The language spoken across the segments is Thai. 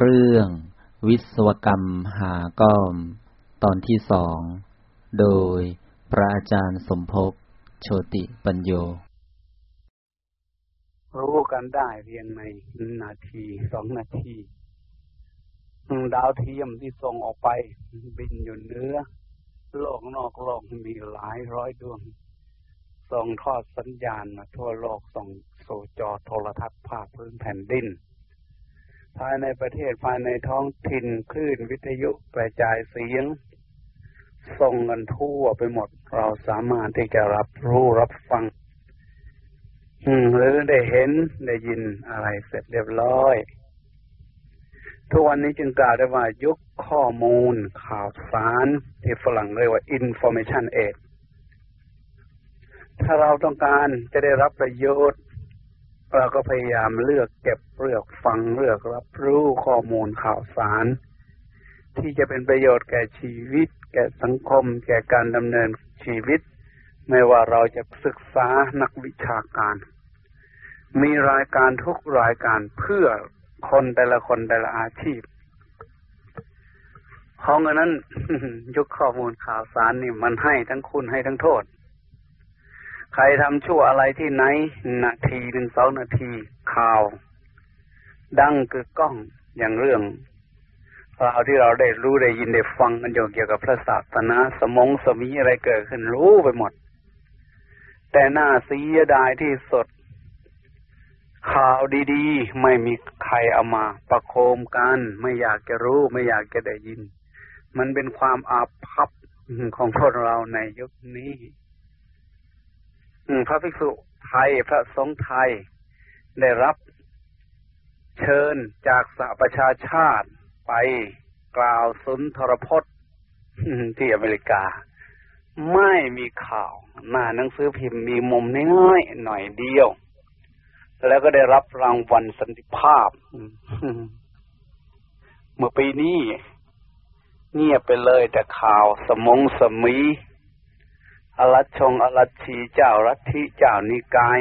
เรื่องวิศวกรรมหาก้อม ตอนที่สอง โดยพระอาจารย์สมภพโชติปัญโย รู้กันได้เพียงในนาทีสองนาที ดาวเทียมที่ส่งออกไป บินอยู่เนื้อ โลกนอกโลกมีหลายร้อยดวง ส่งทอดสัญญาณมาทั่วโลกส่งสู่จอโทรทัศน์ภาพพื้นแผ่นดิน ภายในประเทศภายในท้องถิ่นคลื่นวิทยุกระจายเสียงส่งกันทั่วไปหมด เราสามารถที่จะรับรู้รับฟังหรือได้เห็นได้ยินอะไรเสร็จเรียบร้อย ทุกวันนี้จึงกล่าวได้ว่ายุคข้อมูลข่าวสารที่ฝรั่งเรียกว่า information age ถ้าเราต้องการจะได้รับประโยชน์ เราก็พยายามเลือกเก็บเลือกฟังเลือกรับรู้ข้อมูลข่าวสาร ที่จะเป็นประโยชน์แก่ชีวิต แก่สังคม แก่การดำเนินชีวิต ไม่ว่าเราจะศึกษานักวิชาการ มีรายการทุกรายการเพื่อคนแต่ละคนแต่ละอาชีพของเพราะงั้นยุคข้อมูลข่าวสารนี่มันให้ทั้งคุณให้ทั้งโทษ ใครทำชั่วอะไรที่ไหน นาทีหนึ่งสองนาทีข่าว ดังคือกล้องอย่างเรื่องราวที่เราได้รู้ได้ยินได้ฟังกันอยู่เกี่ยวกับพระศาสนาสมองสมีอะไรเกิดขึ้นรู้ไปหมด แต่หน้าเสียดายที่สด ข่าวดีๆ ไม่มีใครเอามา ประโคมกัน ไม่อยากจะรู้ไม่อยากจะได้ยิน มันเป็นความอาภัพของพวกเราในยุคนี้ พระภิกษุไทยพระสงฆ์ไทย ได้รับเชิญจากสหประชาชาติไปกล่าวสุนทรพจน์ที่อเมริกา ไม่มีข่าว หน้าหนังสือพิมพ์มีมุมน้อยหน่อยเดียว แล้วก็ได้รับรางวัลสันติภาพ เมื่อปีนี้เงียบไปเลยแต่ข่าวสมงสมี อรัชชงอรัชชีเจ้ารัทิเจ้านิกาย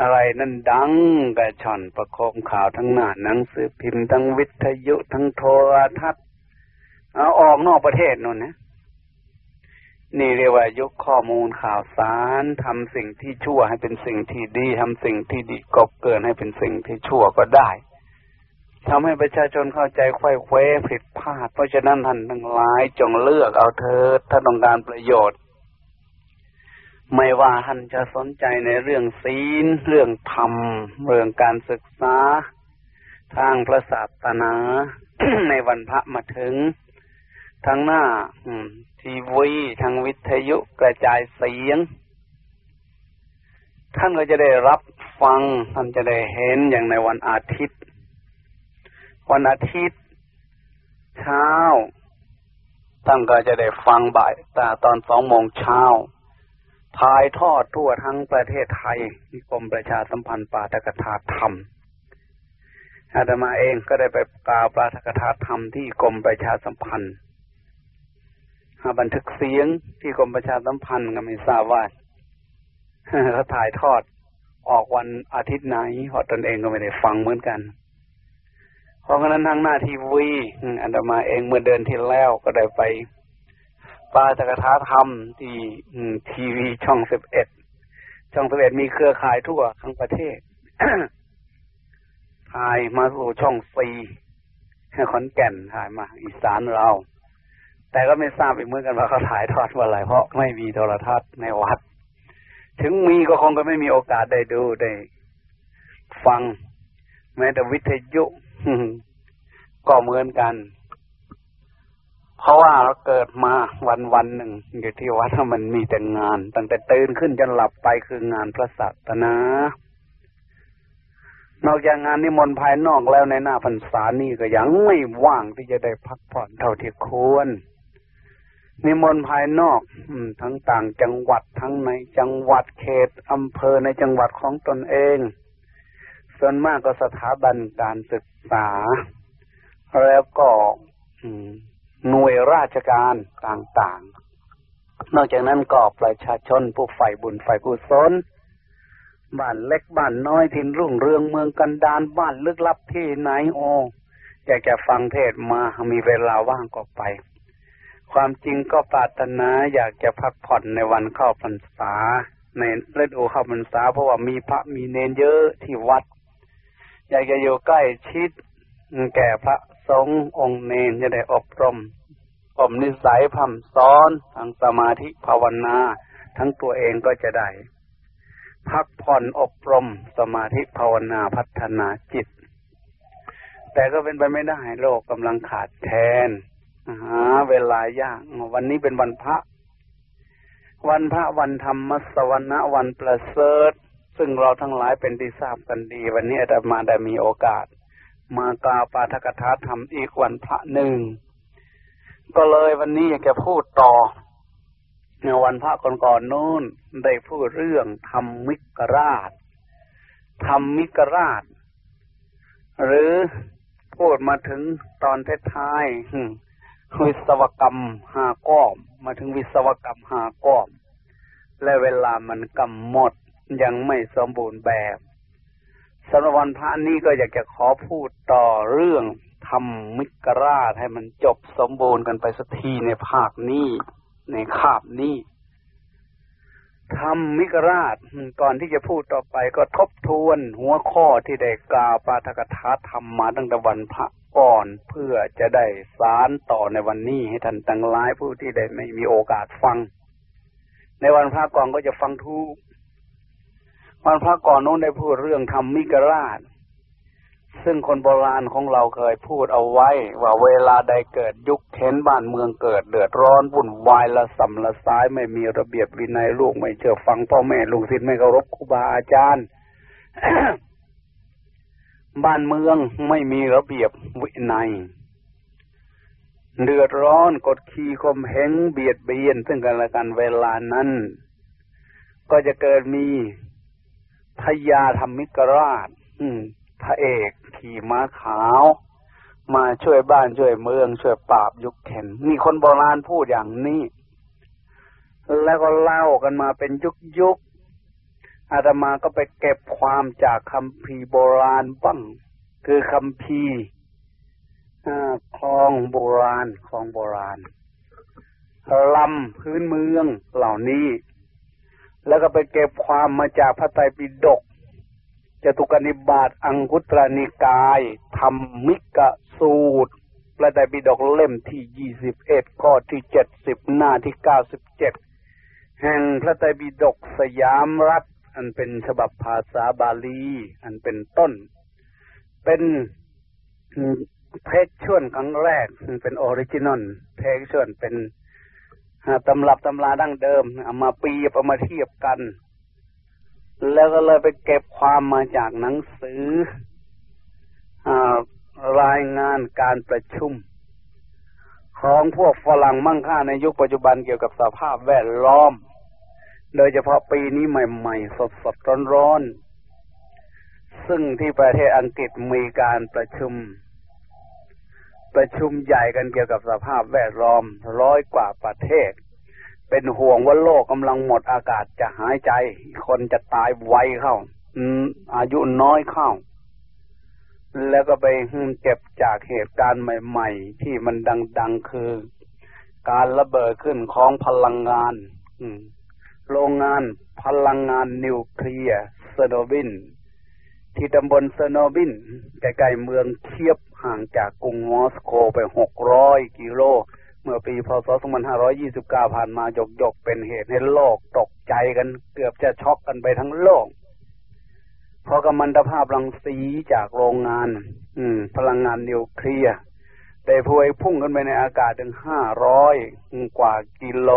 อะไรนั่นดังกระชอนประโคมข่าวทั้งหน้าหนังสือพิมพ์ทั้งวิทยุทั้งโทรทัศน์เอาออกนอกประเทศนู่นนะนี่เรียกว่ายุคข้อมูลข่าวสารทำสิ่งที่ชั่วให้เป็นสิ่งที่ดีทำสิ่งที่ดีกบเกินให้เป็นสิ่งที่ชั่วก็ได้ทำให้ประชาชนเข้าใจควยเควผิดพลาด เพราะฉะนั้นท่านทั้งหลายจงเลือกเอาเถิดถ้าต้องการประโยชน์ ไม่ว่าท่านจะสนใจในเรื่องศีล เรื่องธรรม เรื่องการศึกษา ทางพระศาสนา ในวันพระมาถึงทั้งหน้าทีวีทางวิทยุกระจายเสียง ท่านก็จะได้รับฟัง ท่านจะได้เห็นอย่างในวันอาทิตย์ วันอาทิตย์ เช้าท่านก็จะได้ฟังบ่ายแตาตอนสองโมงเช้า ถ่ายทอดทั่วทั้งประเทศไทยที่กรมประชาสัมพันธ์ปาฐกถาธรรมอาตมาเองก็ได้ไปกล่าวปาฐกถาธรรมที่กรมประชาสัมพันธ์บันทึกเสียงที่กรมประชาสัมพันธ์ก็ไม่ทราบว่าเขาถ่ายทอดออกวันอาทิตย์ไหนเพราะตนเองก็ไม่ได้ฟังเหมือนกัน เพราะฉะนั้นทางหน้าทีวีอาตมาเองเมื่อเดือนที่แล้วก็ได้ไป ปาจกถาธรรมที่ทีวีช่องสิบเอ็ดช่องสิบเอ็ดมีเครือข่ายทั่วทั้งประเทศถ่ายมาสู่ช่องซีขอนแก่นถ่ายมา อีสานเรา แต่ก็ไม่ทราบอีกเหมือนกันว่าเขาถ่ายทอดว่าอะไรเพราะไม่มีโทรทัศน์ในวัด ถึงมีก็คงก็ไม่มีโอกาสได้ดูได้ฟัง แม้แต่วิทยุก็เหมือนกัน เพราะว่าเราเกิดมาวันวันหนึ่งอยู่ที่วัดมันมีแต่งาน ตั้งแต่ตื่นขึ้นจนหลับไปคืองานพระศาสนานอกจากงานนิมนต์ภายนอกแล้วในหน้าพรรษานี่ก็ยังไม่ว่างที่จะได้พักผ่อนเท่าที่ควร นิมนต์ภายนอกทั้งต่างจังหวัดทั้งในจังหวัดเขตอำเภอในจังหวัดของตนเอง ส่วนมากก็สถาบันการศึกษา แล้วก็ หน่วยราชการต่างๆ นอกจากนั้นก็ประชาชนผู้ใฝ่บุญใฝ่กุศลบ้านเล็กบ้านน้อยทินรุ่งเรืองเมืองกันดานบ้านลึกลับที่ไหนโออยากจะฟังเทศมามีเวลาว่างก็ไป ความจริงก็ปรารถนาอยากจะพักผ่อนในวันเข้าพรรษา ในฤดูเข้าพรรษาเพราะว่ามีพระมีเนนเยอะที่วัด อยากจะอยู่ใกล้ชิดแก่พระ สงฆ์องค์เนนจะได้อบรมอมนิสัยพัมสอนทางสมาธิภาวนา ทั้งตัวเองก็จะได้ พักผ่อนอบรมสมาธิภาวนาพัฒนาจิต แต่ก็เป็นไปไม่ได้โลกกำลังขาดแคลนหาเวลายาก วันนี้เป็นวันพระ วันพระวันธรรมสวรรค์วันประเสริฐ ซึ่งเราทั้งหลายเป็นที่ทราบกันดี วันนี้อาตมาได้มีโอกาส มากล่าวปาทกถาธรรมอีกวันพระหนึ่ง ก็เลยวันนี้อยากจะพูดต่อ ในวันพระก่อนๆนู้นได้พูดเรื่องธรรมมิกราชธรรมมิกราช หรือพูดมาถึงตอนท้ายวิศวกรรมหาก้อม มาถึงวิศวกรรมหาก้อม และเวลามันกำหมดยังไม่สมบูรณ์แบบ สำหรับวันพระนี้ก็อยากจะขอพูดต่อเรื่องทำมิกราชให้มันจบสมบูรณ์กันไปสักทีในภาคนี้ ในคาบนี้ทำมิกราชก่อนที่จะพูดต่อไปก็ทบทวนหัวข้อที่ได้กล่าวปาทกถาธรรมมาตั้งแต่วันพระก่อนเพื่อจะได้สารต่อในวันนี้ให้ท่านตั้งหลายผู้ที่ได้ไม่มีโอกาสฟัง ในวันพระก่อนก็จะฟังทุก วันพระก่อนโน้นได้พูดเรื่องทำมิกราช ซึ่งคนโบราณของเราเคยพูดเอาไว้ ว่าเวลาใดเกิดยุคเข็นบ้านเมืองเกิดเดือดร้อนวุ่นวายละสัมละซ้ายไม่มีระเบียบวินัยลูกไม่เชื่อฟังพ่อแม่ลูกศิษย์ไม่เคารพครูบาอาจารย์บ้านเมืองไม่มีระเบียบวินัย เดือดร้อนกดขี่ข่มเหงเบียดเบียน ซึ่งกันและกันเวลานั้น ก็จะเกิดมี พยาธรรมิกราช อืมพระเอกขี่ม้าขาว มาช่วยบ้านช่วยเมือง ช่วยปราบยุคเข็นมีคนโบราณพูดอย่างนี้ แล้วก็เล่ากันมาเป็นยุคยุคอาตมาก็ไปเก็บความจากคำพีโบราณบ้าง คือคำพีคลองโบราณคลองโบราณลำพื้นเมืองเหล่านี้ แล้วก็ไปเก็บความมาจากพระไตรปิฎกจตุกนิบาตอังคุตรนิกายธรรมิกะสูตรพระไตรปิฎกเล่มที่ยี่สิบเอ็ดข้อที่เจ็ดสิบหน้าที่เก้าสิบเจ็ดแห่งพระไตรปิฎกสยามรัฐ อันเป็นฉบับภาษาบาลี อันเป็นต้น เป็น textual ครั้งแรกเป็น original textual เป็น ตำรับตำราดั้งเดิมเอามาปีเอามาเทียบกัน แล้วก็เลยไปเก็บความมาจากหนังสือรายงานการประชุม ของพวกฝรั่งมั่งค่าในยุคปัจจุบันเกี่ยวกับสภาพแวดล้อม โดยเฉพาะปีนี้ใหม่ๆ สดๆร้อนๆซึ่งที่ประเทศอังกฤษมีการประชุม ประชุมใหญ่กันเกี่ยวกับสภาพแวดล้อมร้อยกว่าประเทศ เป็นห่วงว่าโลกกำลังหมดอากาศจะหายใจ คนจะตายไวเข้าอายุน้อยเข้า แล้วก็ไปเจ็บจากเหตุการณ์ใหม่ ๆ ที่มันดัง ๆ คือ การระเบิดขึ้นของพลังงานโรงงานพลังงานนิวเคลียร์เชอร์โนบิล ที่ตำบลเชอร์โนบิลใกล้ๆเมืองเคียฟ ห่างจากกรุงมอสโกไปหกร้อยกิโล เมื่อปีพศ 2529 ผ่านมาหยกหยกเป็นเหตุให้โลกตกใจกันเกือบจะช็อกกันไปทั้งโลก เพราะกัมมันตภาพรังสีจากโรงงาน อืม พลังงานนิวเคลียร์ได้พวยพุ่งขึ้นไปในอากาศถึงห้าร้อยกว่ากิโล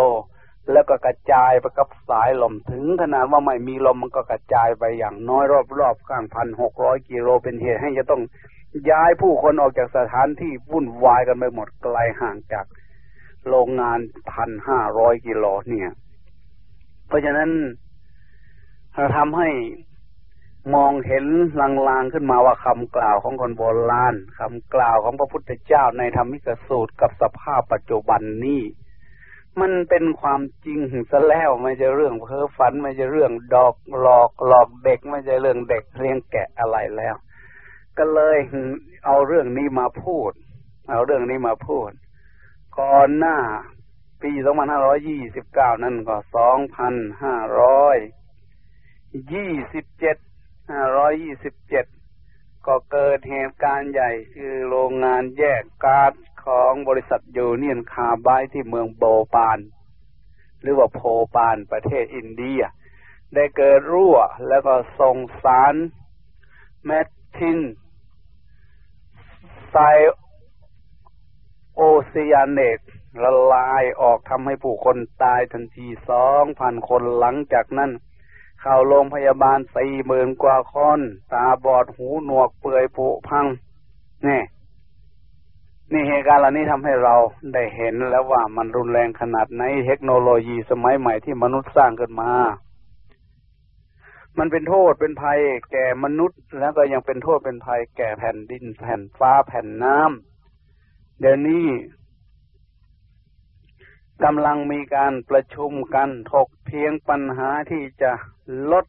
แล้วก็กระจายไปกับสายลมถึงขนาดว่าไม่มีลมมันก็กระจายไปอย่างน้อยรอบๆข้างพันหกร้อยกิโลเป็นเหตุให้จะต้อง ย้ายผู้คนออกจากสถานที่วุ่นวายกันไปหมดไกลห่างจากโรงงานพันห้าร้อยกิโลเนี่ย เพราะฉะนั้นเราทำให้มองเห็นลางๆขึ้นมาว่าคำกล่าวของคนโบราณคำกล่าวของพระพุทธเจ้าในธรรมิกสูตรกับสภาพปัจจุบันนี้มันเป็นความจริงซะแล้วไม่ใช่เรื่องเพ้อฝันไม่ใช่เรื่องดอกหลอกหลอกเด็กไม่ใช่เรื่องเด็กเลี้ยงแกะอะไรแล้ว ก็เลยเอาเรื่องนี้มาพูด เอาเรื่องนี้มาพูด ก่อนหน้าปีสองพันห้าร้อยยี่สิบเก้านั่นก็สองพันห้าร้อยยี่สิบเจ็ดห้าร้อยยี่สิบเจ็ดก็เกิดเหตุการณ์ใหญ่คือโรงงานแยกก๊าซของบริษัท Union Carbide ที่เมืองโบปาล หรือว่าโภปาลประเทศอินเดีย ได้เกิดรั่วแล้วก็ส่งสาร methyl ไซโอเซียเนตละลายออกทำให้ผู้คนตายทันทีสองพันคนหลังจากนั้น เข้าโรงพยาบาลสี่หมื่นกว่าคน ตาบอดหูหนวกเปื่อยผุพัง นี่ นี่เหตุการณ์เหล่านี้ทำให้เราได้เห็นแล้วว่ามันรุนแรงขนาดไหนเทคโนโลยีสมัยใหม่ที่มนุษย์สร้างขึ้นมา มันเป็นโทษเป็นภัยแก่มนุษย์ แล้วก็ยังเป็นโทษเป็นภัยแก่แผ่นดินแผ่นฟ้าแผ่นน้ำเดี๋ยวนี้กำลังมีการประชุมกันถกเพียงปัญหาที่จะลด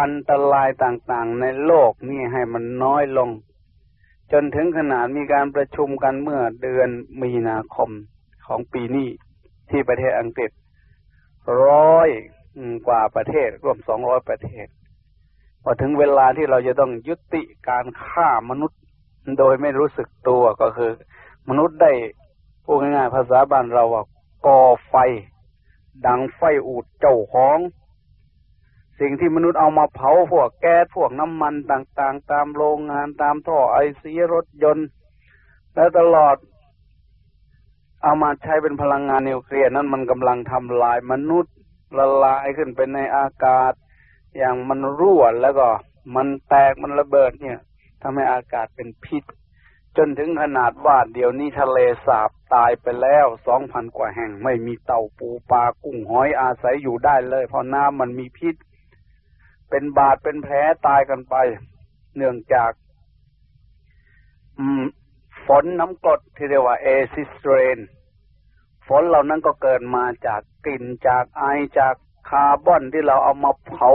อันตรายต่างๆ ในโลกนี่ให้มันน้อยลง จนถึงขนาดมีการประชุมกันเมื่อเดือนมีนาคมของปีนี้ที่ประเทศอังกฤษร้อย กว่าประเทศรวมสองร้อยประเทศพอถึงเวลาที่เราจะต้องยุติการฆ่ามนุษย์โดยไม่รู้สึกตัวก็คือ มนุษย์ได้พูดง่ายๆภาษาบ้านเราว่าก่อไฟ ดังไฟอูดเจ้าของ สิ่งที่มนุษย์เอามาเผาพวกแก๊สพวกน้ำมันต่างๆ ตามโรงงานตามท่อไอเสียรถยนต์ และตลอด เอามาใช้เป็นพลังงานนิวเคลียร์นั้นมันกำลังทำลายมนุษย์ ละลายขึ้นไปในอากาศ อย่างมันรั่วแล้วก็มันแตกมันระเบิดเนี่ยทำให้อากาศเป็นพิษ จนถึงขนาดว่าเดี๋ยวนี้ทะเลสาบตายไปแล้วสองพันกว่าแห่งไม่มีเต่าปูปลากุ้งหอยอาศัยอยู่ได้เลย เพราะน้ำมันมีพิษ เป็นบาดเป็นแผลตายกันไป เนื่องจากฝนน้ำกรดที่เรียกว่า acid rain ฝนเหล่านั้นก็เกิดมาจากกลิ่นจากไอจากคาร์บอนที่เราเอามาเผา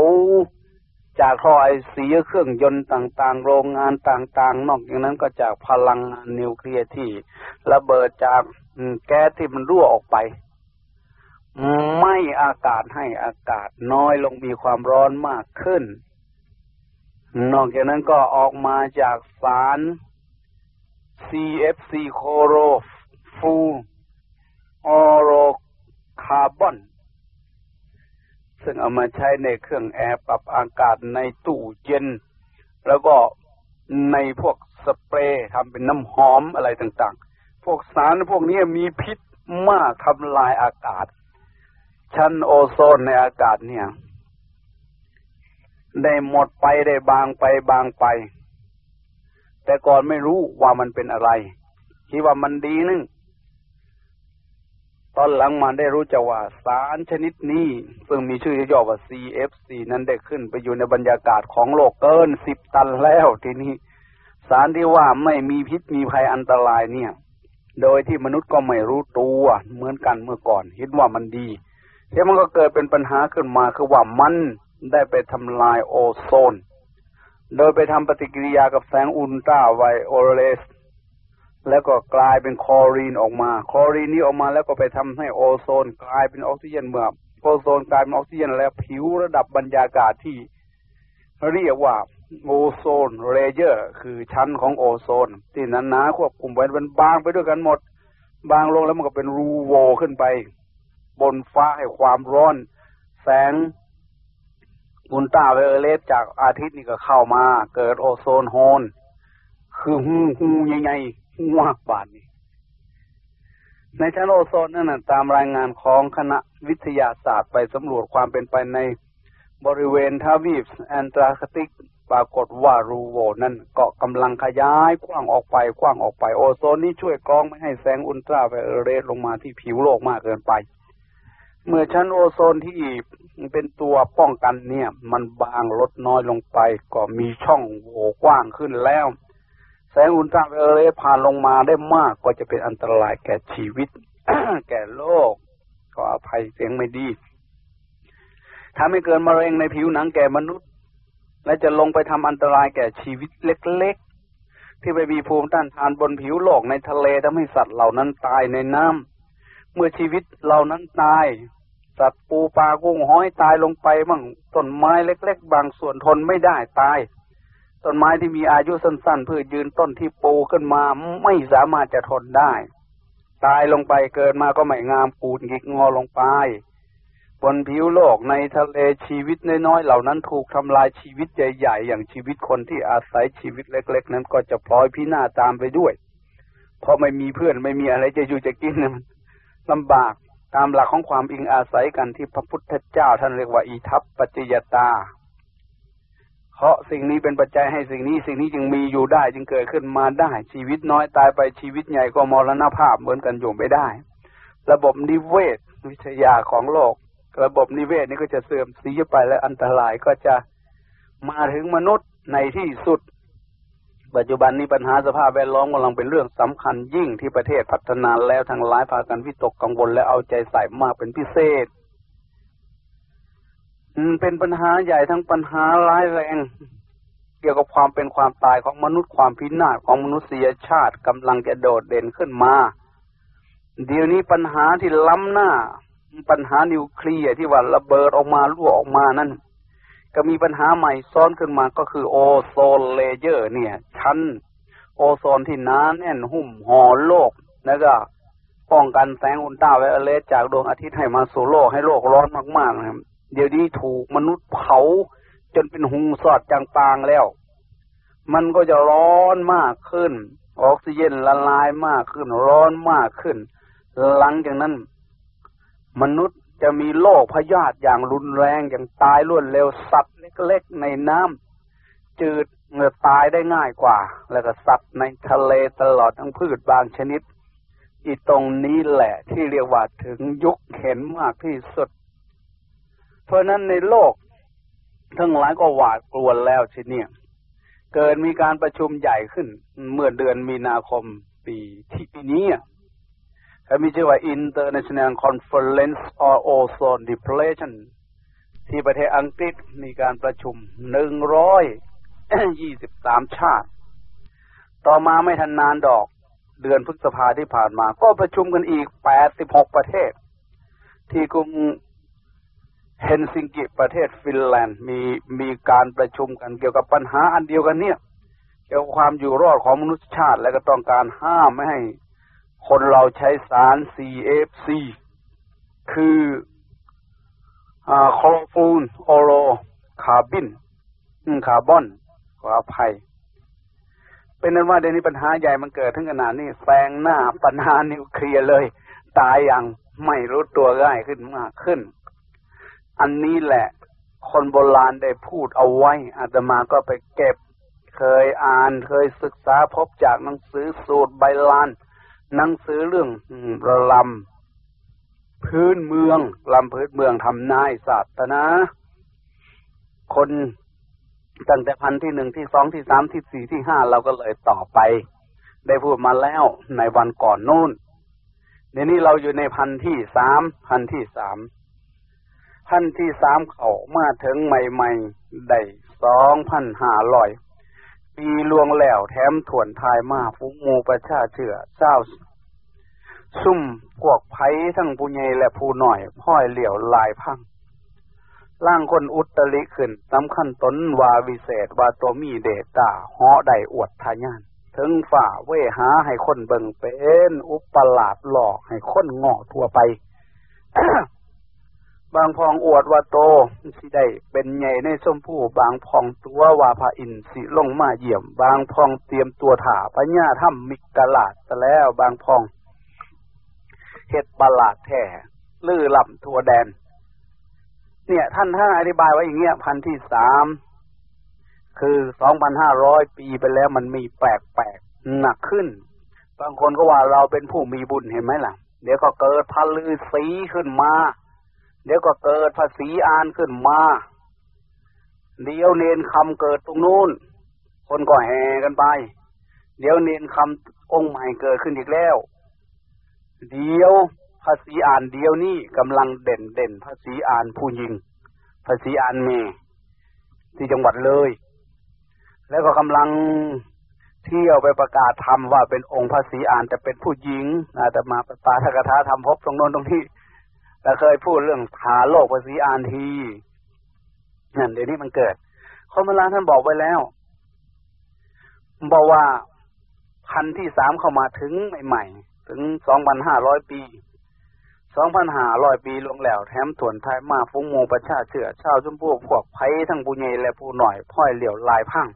จากท่อไอเสียเครื่องยนต์ต่างๆ โรงงานต่างๆ นอกจากนั้นก็จากพลังงานนิวเคลียร์ที่ระเบิดจากแก๊สที่มันรั่วออกไป ไม่อากาศให้อากาศน้อยลงมีความร้อนมากขึ้น นอกจากนั้นก็ออกมาจากสาร CFC chlorofluorocarbon ซึ่งเอามาใช้ในเครื่องแอร์ปรับอากาศในตู้เย็น แล้วก็ในพวกสเปรย์ทำเป็นน้ำหอมอะไรต่างๆ พวกสารพวกนี้มีพิษมากทำลายอากาศ ชั้นโอโซนในอากาศเนี่ย ได้หมดไปได้บางไปบางไป แต่ก่อนไม่รู้ว่ามันเป็นอะไร คิดว่ามันดีนึง ตอนหลังมาได้รู้จักว่าสารชนิดนี้ ซึ่งมีชื่อย่อว่า CFC นั้นได้ขึ้นไปอยู่ในบรรยากาศของโลกเกินสิบตันแล้วทีนี้ สารที่ว่าไม่มีพิษมีภัยอันตรายเนี่ย โดยที่มนุษย์ก็ไม่รู้ตัวเหมือนกันเมื่อก่อนคิดว่ามันดีทีมันก็เกิดเป็นปัญหาขึ้นมาคือว่ามันได้ไปทำลายโอโซน โดยไปทำปฏิกิริยากับแสงอุลตราไวโอเลต แล้วก็กลายเป็นคลอรีนออกมา คลอรีนนี้ออกมาแล้วก็ไปทำให้โอโซน กลายเป็นออกซิเจนเมื่อโอโซนกลายเป็นออกซิเจนแล้วผิวระดับบรรยากาศที่ เรียกว่า ozone layer คือชั้นของโอโซน ที่นั้นนะควบคุมไว้เป็นบางไปด้วยกันหมด บางลงแล้วมันก็เป็นรูโหว่ขึ้นไป บนฟ้าให้ความร้อน แสงอุลตราไวโอเลตจากอาทิตย์นี่ก็เข้ามา เกิด ozone hole คือรูรูใหญ่ มากบาดนี้ ในชั้นโอโซนนั่นตามรายงานของคณะวิทยาศาสตร์ไปสำรวจความเป็นไปในบริเวณทวีปแอนตาร์กติกปรากฏว่ารูโหว่นั่นก็กำลังขยายกว้างออกไปกว้างออกไปโอโซนนี้ช่วยกรองไม่ให้แสงอุลตราไวโอเลตลงมาที่ผิวโลกมากเกินไป เมื่อชั้นโอโซนที่เป็นตัวป้องกันเนี่ย มันบางลดน้อยลงไป ก็มีช่องโหว่กว้างขึ้นแล้ว แสงอุลตราไวโอเลตผ่านลงมาได้มากก็จะเป็นอันตรายแก่ชีวิต แก่โลกก็อภัยเสียงไม่ดีถ้าไม่เกินมะเร็งในผิวหนังแก่มนุษย์ และจะลงไปทำอันตรายแก่ชีวิตเล็กๆ ที่ไปมีภูมิต้านทานบนผิวโลกในทะเลทำให้สัตว์เหล่านั้นตายในน้ำเมื่อชีวิตเหล่านั้นตาย สัตว์ปูปลากุ้งห้อยตายลงไปมั่งต้นไม้เล็ก ๆ บางส่วนทนไม่ได้ตาย ต้นไม้ที่มีอายุสั้น ๆ พืชยืนต้นที่ปูขึ้นมาไม่สามารถจะทนได้ ตายลงไปเกิดมาก็ไม่งามปูดหงิกงอลงไป บนผิวโลกในทะเลชีวิตน้อยๆเหล่านั้นถูกทำลายชีวิตใหญ่ๆอย่างชีวิตคนที่อาศัยชีวิตเล็ก ๆ นั้นก็จะพลอยพินาศตามไปด้วย เพราะไม่มีเพื่อนไม่มีอะไรจะอยู่จะกินมันลำบากตามหลักของความอิงอาศัยกันที่พระพุทธเจ้าท่านเรียกว่า อีทัพปัจจยตา เพราะสิ่งนี้เป็นปัจจัยให้สิ่งนี้ สิ่งนี้จึงมีอยู่ได้จึงเกิดขึ้นมาได้ ชีวิตน้อยตายไปชีวิตใหญ่ก็มรณภาพเหมือนกันอยู่ไม่ได้ ระบบนิเวศวิทยาของโลก ระบบนิเวศนี่ก็จะเสื่อมเสียไปและอันตรายก็จะมาถึงมนุษย์ในที่สุด ปัจจุบันนี้ปัญหาสภาพแวดล้อมกำลังเป็นเรื่องสำคัญยิ่งที่ประเทศพัฒนาแล้วทางหลายพากันวิตกกังวลและเอาใจใส่มากเป็นพิเศษ เป็นปัญหาใหญ่ทั้งปัญหาร้ายแรง เกี่ยวกับความเป็นความตายของมนุษย์ความพินาศของมนุษยชาติกำลังจะโดดเด่นขึ้นมา เดี๋ยวนี้ปัญหาที่ล้ำหน้า ปัญหานิวเคลียร์ที่ว่าระเบิดออกมารั่วออกมานั่นก็มีปัญหาใหม่ซ้อนขึ้นมาก็คือ ozone layer เนี่ย ชั้น โอโซนที่หนาแน่นหุ้มห่อโลกแล้วก็ป้องกันแสงอุลตราไวโอเลตจากดวงอาทิตย์ให้มาสู่โลกให้โลกร้อนมากๆนะครับ เดี๋ยวนี้ถูกมนุษย์เผาจนเป็นหุงสอดจางบางแล้ว มันก็จะร้อนมากขึ้น ออกซิเจนละลายมากขึ้น ร้อนมากขึ้น หลังจากนั้น มนุษย์จะมีโรคพยาธิอย่างรุนแรงอย่างตายรวดเร็วสัตว์เล็กๆในน้ำจืดเงือตายได้ง่ายกว่า แล้วก็สัตว์ในทะเลตลอดทั้งพืชบางชนิดอีตรงนี้แหละที่เรียกว่าถึงยุคเห็นมากที่สุด เพราะนั้นในโลก ทั้งหลายก็หวาดกลัวแล้วทีนี้เกิดมีการประชุมใหญ่ขึ้น เมื่อเดือนมีนาคมปีที่ปีนี้มีชื่อว่า International Conference on Ozone Depletion ที่ประเทศอังกฤษมีการประชุมหนึ่งร้อยยี่สิบสามชาติ ต่อมาไม่ทันนานดอก เดือนพฤษภาที่ผ่านมา ก็ประชุมกันอีกแปดสิบหกประเทศ ที่กรุง เฮนซิงกิประเทศฟินแลนด์มีมีการประชุมกันเกี่ยวกับปัญหาอันเดียวกันเนี่ย เกี่ยวกับความอยู่รอดของมนุษยชาติ และก็ต้องการห้ามไม่ให้ คนเราใช้สาร CFC คือ chlorofluorocarbin carbon ขออภัย เป็นอันว่าเดี๋ยวนี้ปัญหาใหญ่มันเกิดถึงขนาดนี้แซงหน้าปัญหานิวเคลียร์เลย ตายอย่างไม่รู้ตัวง่ายขึ้นมากขึ้น อันนี้แหละ คนโบราณได้พูดเอาไว้อาตมาก็ไปเก็บ เคยอ่านเคยศึกษาพบจากหนังสือสูตรใบลาน หนังสือเรื่องระลำพื้นเมืองลำพื้นเมืองทำนายศาสนาคนตั้งแต่พันที่หนึ่งที่สองที่สามที่สี่ที่ห้าเราก็เลยต่อไป ได้พูดมาแล้วในวันก่อนนู่นเดี๋ยวนี้เราอยู่ในพันที่สามพันที่สาม พันที่สามเขามาถึงใหม่ๆได้สองพันห้าร้อยปีลวงแล้วแถมถ่วนทายมาฟุกมูประชาเชื่อเจ้า ซุ่มพวกไผ่ทั้งผู้ใหญ่และผู้หน่อยพ่อยเหลี่ยวลายพังล่างคนอุตริขึ้นสำคัญตนวาวิเศษว่าตัวมีเดตาเหาะได้อวดทายาน ถึงฝ่าเวหาให้คนเบิ่งเป็น อุปลาดหลอกให้คนงอทั่วไป บางพองอวดว่าโตสิได้เป็นใหญ่ในส้มผู้บางพองตัวว่าพระอินสิลงมาเยี่ยม บางพองเตรียมตัวถ่าพญาถ้ำมิกลาดซะแล้วบางพองเฮ็ดบลาดแท้ลื่อล่ำทัวแดน เนี่ย ท่านท่านอธิบายไว้อย่างเงี้ยพันที่สามคือสองพันห้าร้อยปีไปแล้วมันมีแปลกแปลกหนักขึ้น บางคนก็ว่าเราเป็นผู้มีบุญเห็นไหมล่ะ เดี๋ยวก็เกิดพันลือสีขึ้นมา เดี๋ยวก็เกิดภาษีอานขึ้นมา เดี๋ยวเนนคำเกิดตรงนู้น คนก็แห่กันไป เดี๋ยวเนนคำองค์ใหม่เกิดขึ้นอีกแล้ว เดี๋ยวภาษีอ่านเดียวนี่กำลังเด่นเด่นภาษีอ่านผู้หญิงภาษีอ่านเมที่จังหวัดเลย แล้วก็กำลังเที่ยวไปประกาศธรรมว่าเป็นองค์พระศรีอ่านจะเป็นผู้หญิงอาตมาปาทกถาทำพบตรงโน้นตรงที่ แต่เคยพูดเรื่องทาโลกพระศรีอานทีนั่นเดี๋ยวนี้มันเกิดคนโบราณท่านบอกไว้แล้ว บอกว่าพันที่สามเข้ามาถึงใหม่ๆ ถึงสองพันห้าร้อยปีสองพันห้าร้อยปีลงแล้ว แถมถ่วนไทยมาฟุ้งโมประชาเชื่อชาวชมพูพวกไผ่ทั้งผู้ใหญ่และผู้หน่อยพ่อยเหลี่ยวลายพัง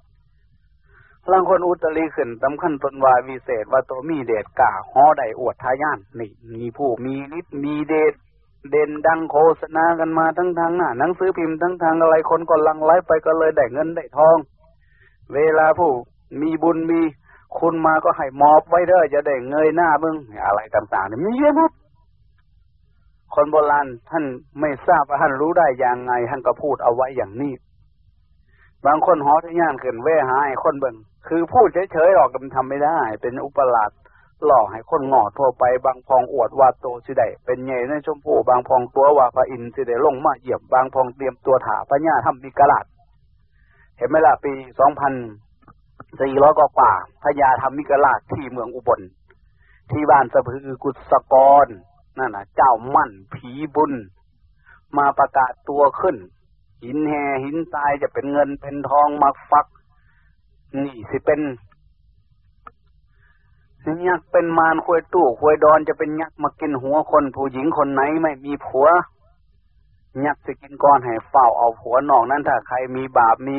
ลังคนอุตรีขึ้นสำคัญตนวาวิเศษว่าตัวมีเดชกาหอใดอวดทายานนี่ มีผู้มีฤทธิ์มีเดช เด่นดังโฆษณากันมาทั้งทางหน้าหนังสือพิมพ์ทั้งทางอะไรคนก็ลังไลไปก็เลยได้เงินได้ทอง เวลาผู้มีบุญมีคุณมาก็ให้มอบไว้เด้อจะได้เงยหน้ามึงอะไรต่างๆเนี่ยมีเยอะมากคนโบราณท่านไม่ทราบว่าท่านรู้ได้อย่างไงท่านก็พูดเอาไว้อย่างนี้ บางคนหอทะย่านขึ้นเว่หายคนเบิ่งคือพูดเฉยๆออกมันทำไม่ได้ เป็นอุปลาด หล่อให้คนงอทั่วไปบางพองอวดว่าโตสิได้เป็นใหญ่ในชมพูบางพองตัวว่าพระอินทร์สิได้ลงมาเหยียบบางพองเตรียมตัวถาพระญาทำมีกระลาดเห็นไหมล่ะปีสองพันสี่ร้อยกว่าพญาธรรมิกราชที่เมืองอุบล ที่บ้านสะพือกุศกรนั่นน่ะเจ้ามั่นผีบุญ มาประกาศตัวขึ้น หินแห่หินทรายจะเป็นเงินเป็นทองมาฟัก นี่สิเป็น ยักษ์เป็นมารควยตู้ควยดอนจะเป็นยักษ์มากินหัวคนผู้หญิงคนไหนไม่มีผัว ยักษ์จะกินก้อนให้เฝ้าเอาผัวนอกนั้นถ้าใครมีบาปมี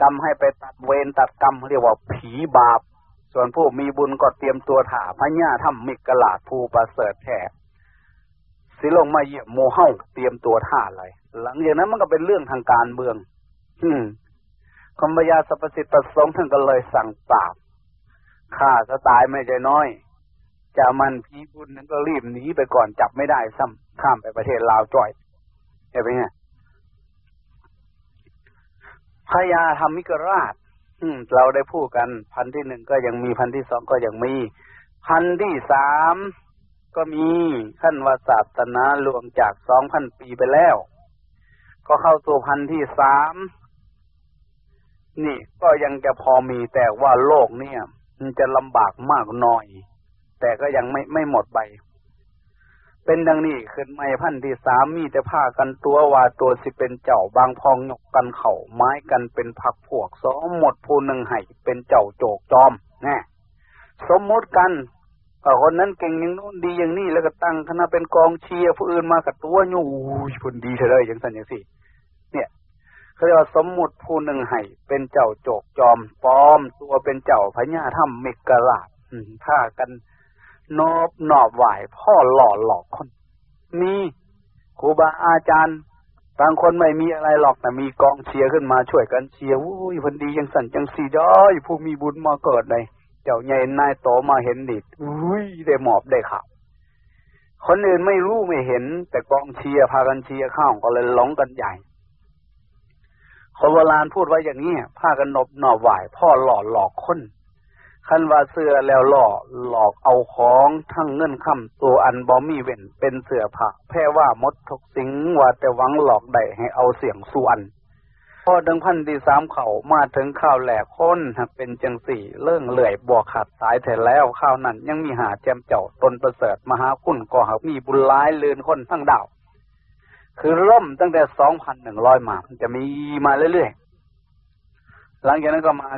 กรรมให้ไปตัดเวรตัดกรรมเรียกว่าผีบาป ส่วนผู้มีบุญก็เตรียมตัวถาพญาถ้ำมิกลาดภูประเสริฐแท้สิลงมาเยี่ยมโมเฮาเตรียมตัวท่าอะไรหลังจากนั้นมันก็เป็นเรื่องทางการเมือง อืมคมบยาสรรพสิทธิ์ประสงค์ท่านก็เลยสั่งปราบ ฆ่าสตายไม่ใจน้อยจะมันพีบุญนั้นก็รีบหนีไปก่อนจับไม่ได้ซ้ำข้ามไปประเทศลาวจ่อยเห็นไหมเนี่ยพญาธรรมิกราชเราได้พูดกัน พันที่หนึ่งก็ยังมีพันที่สองก็ยังมี พันที่สามก็มีขั้นวศาสนาลวงจากสองพันปีไปแล้ว ก็เข้าสู่พันที่สามนี่ก็ยังจะพอมีแต่ว่าโลกเนี่ย มันจะลำบากมากหน่อย แต่ก็ยังไม่ไม่หมดไป เป็นดังนี้ขึ้นไม่พันที่สามมีแต่ผ้ากันตัวว่าตัวสิเป็นเจ้าบางพองยกกันเข่าไม้กันเป็นพักพวกสมหมดผู้หนึ่งให้เป็นเจ้าโจกจอมแน่สมมติกันคนนั้นเก่งอย่างนู้นดีอย่างนี้แล้วก็ตั้งคณะเป็นกองเชียร์ผู้อื่นมากับตัวอยู่คนดีเธอเลยอย่างสันอย่างสี่ เขาเรียกว่าสมมุติผู้หนึ่งให้เป็นเจ้าโจกจอมปลอม ตัวเป็นเจ้าพญาถ้ำเมกะลาดผ้ากันนอบนอบไหวพ่อหล่อหลอกคนมีครูบาอาจารย์บางคนไม่มีอะไรหรอกแต่มีกองเชียร์ขึ้นมาช่วยกันเชียร์วุ้ยพันดียังสั่นจังสีด้อยผู้มีบุญมาเกิดเลยเจ้าใหญ่นายโตมาเห็นดิอุ้ยได้หมอบได้ขับคนอื่นไม่รู้ไม่เห็น แต่กองเชียร์พากันเชียร์ข้าวก็เลยหลงกันใหญ่ คนโบราณพูดไว้อย่างนี้พากันนบหน่อไหวพ่อหล่อหลอกคนคันว่าเสื้อแล้วหล่อหลอกเอาของทั้งเงินคำตัวอันบอมีเว้นเป็นเสื้อผ้าแพ่ว่ามดทกสิงว่าแต่หวังหลอกได้ให้เอาเสียงส่วนพอดังพันที่สามเขามาถึงข้าวแหลกคนเป็นจังสี่เรื่องเลื่อยบวกขาดสายแถแล้วข้าวนั้นยังมีหาแจมเจ้าตนประเสริฐมหาคุณก็หามีบุญร้ายเลือนคนทั้งดาว คือร่มตั้งแต่สองพันหนึ่งร้อยมาจะมีมาเรื่อยๆ หลังจากนั้นก็มา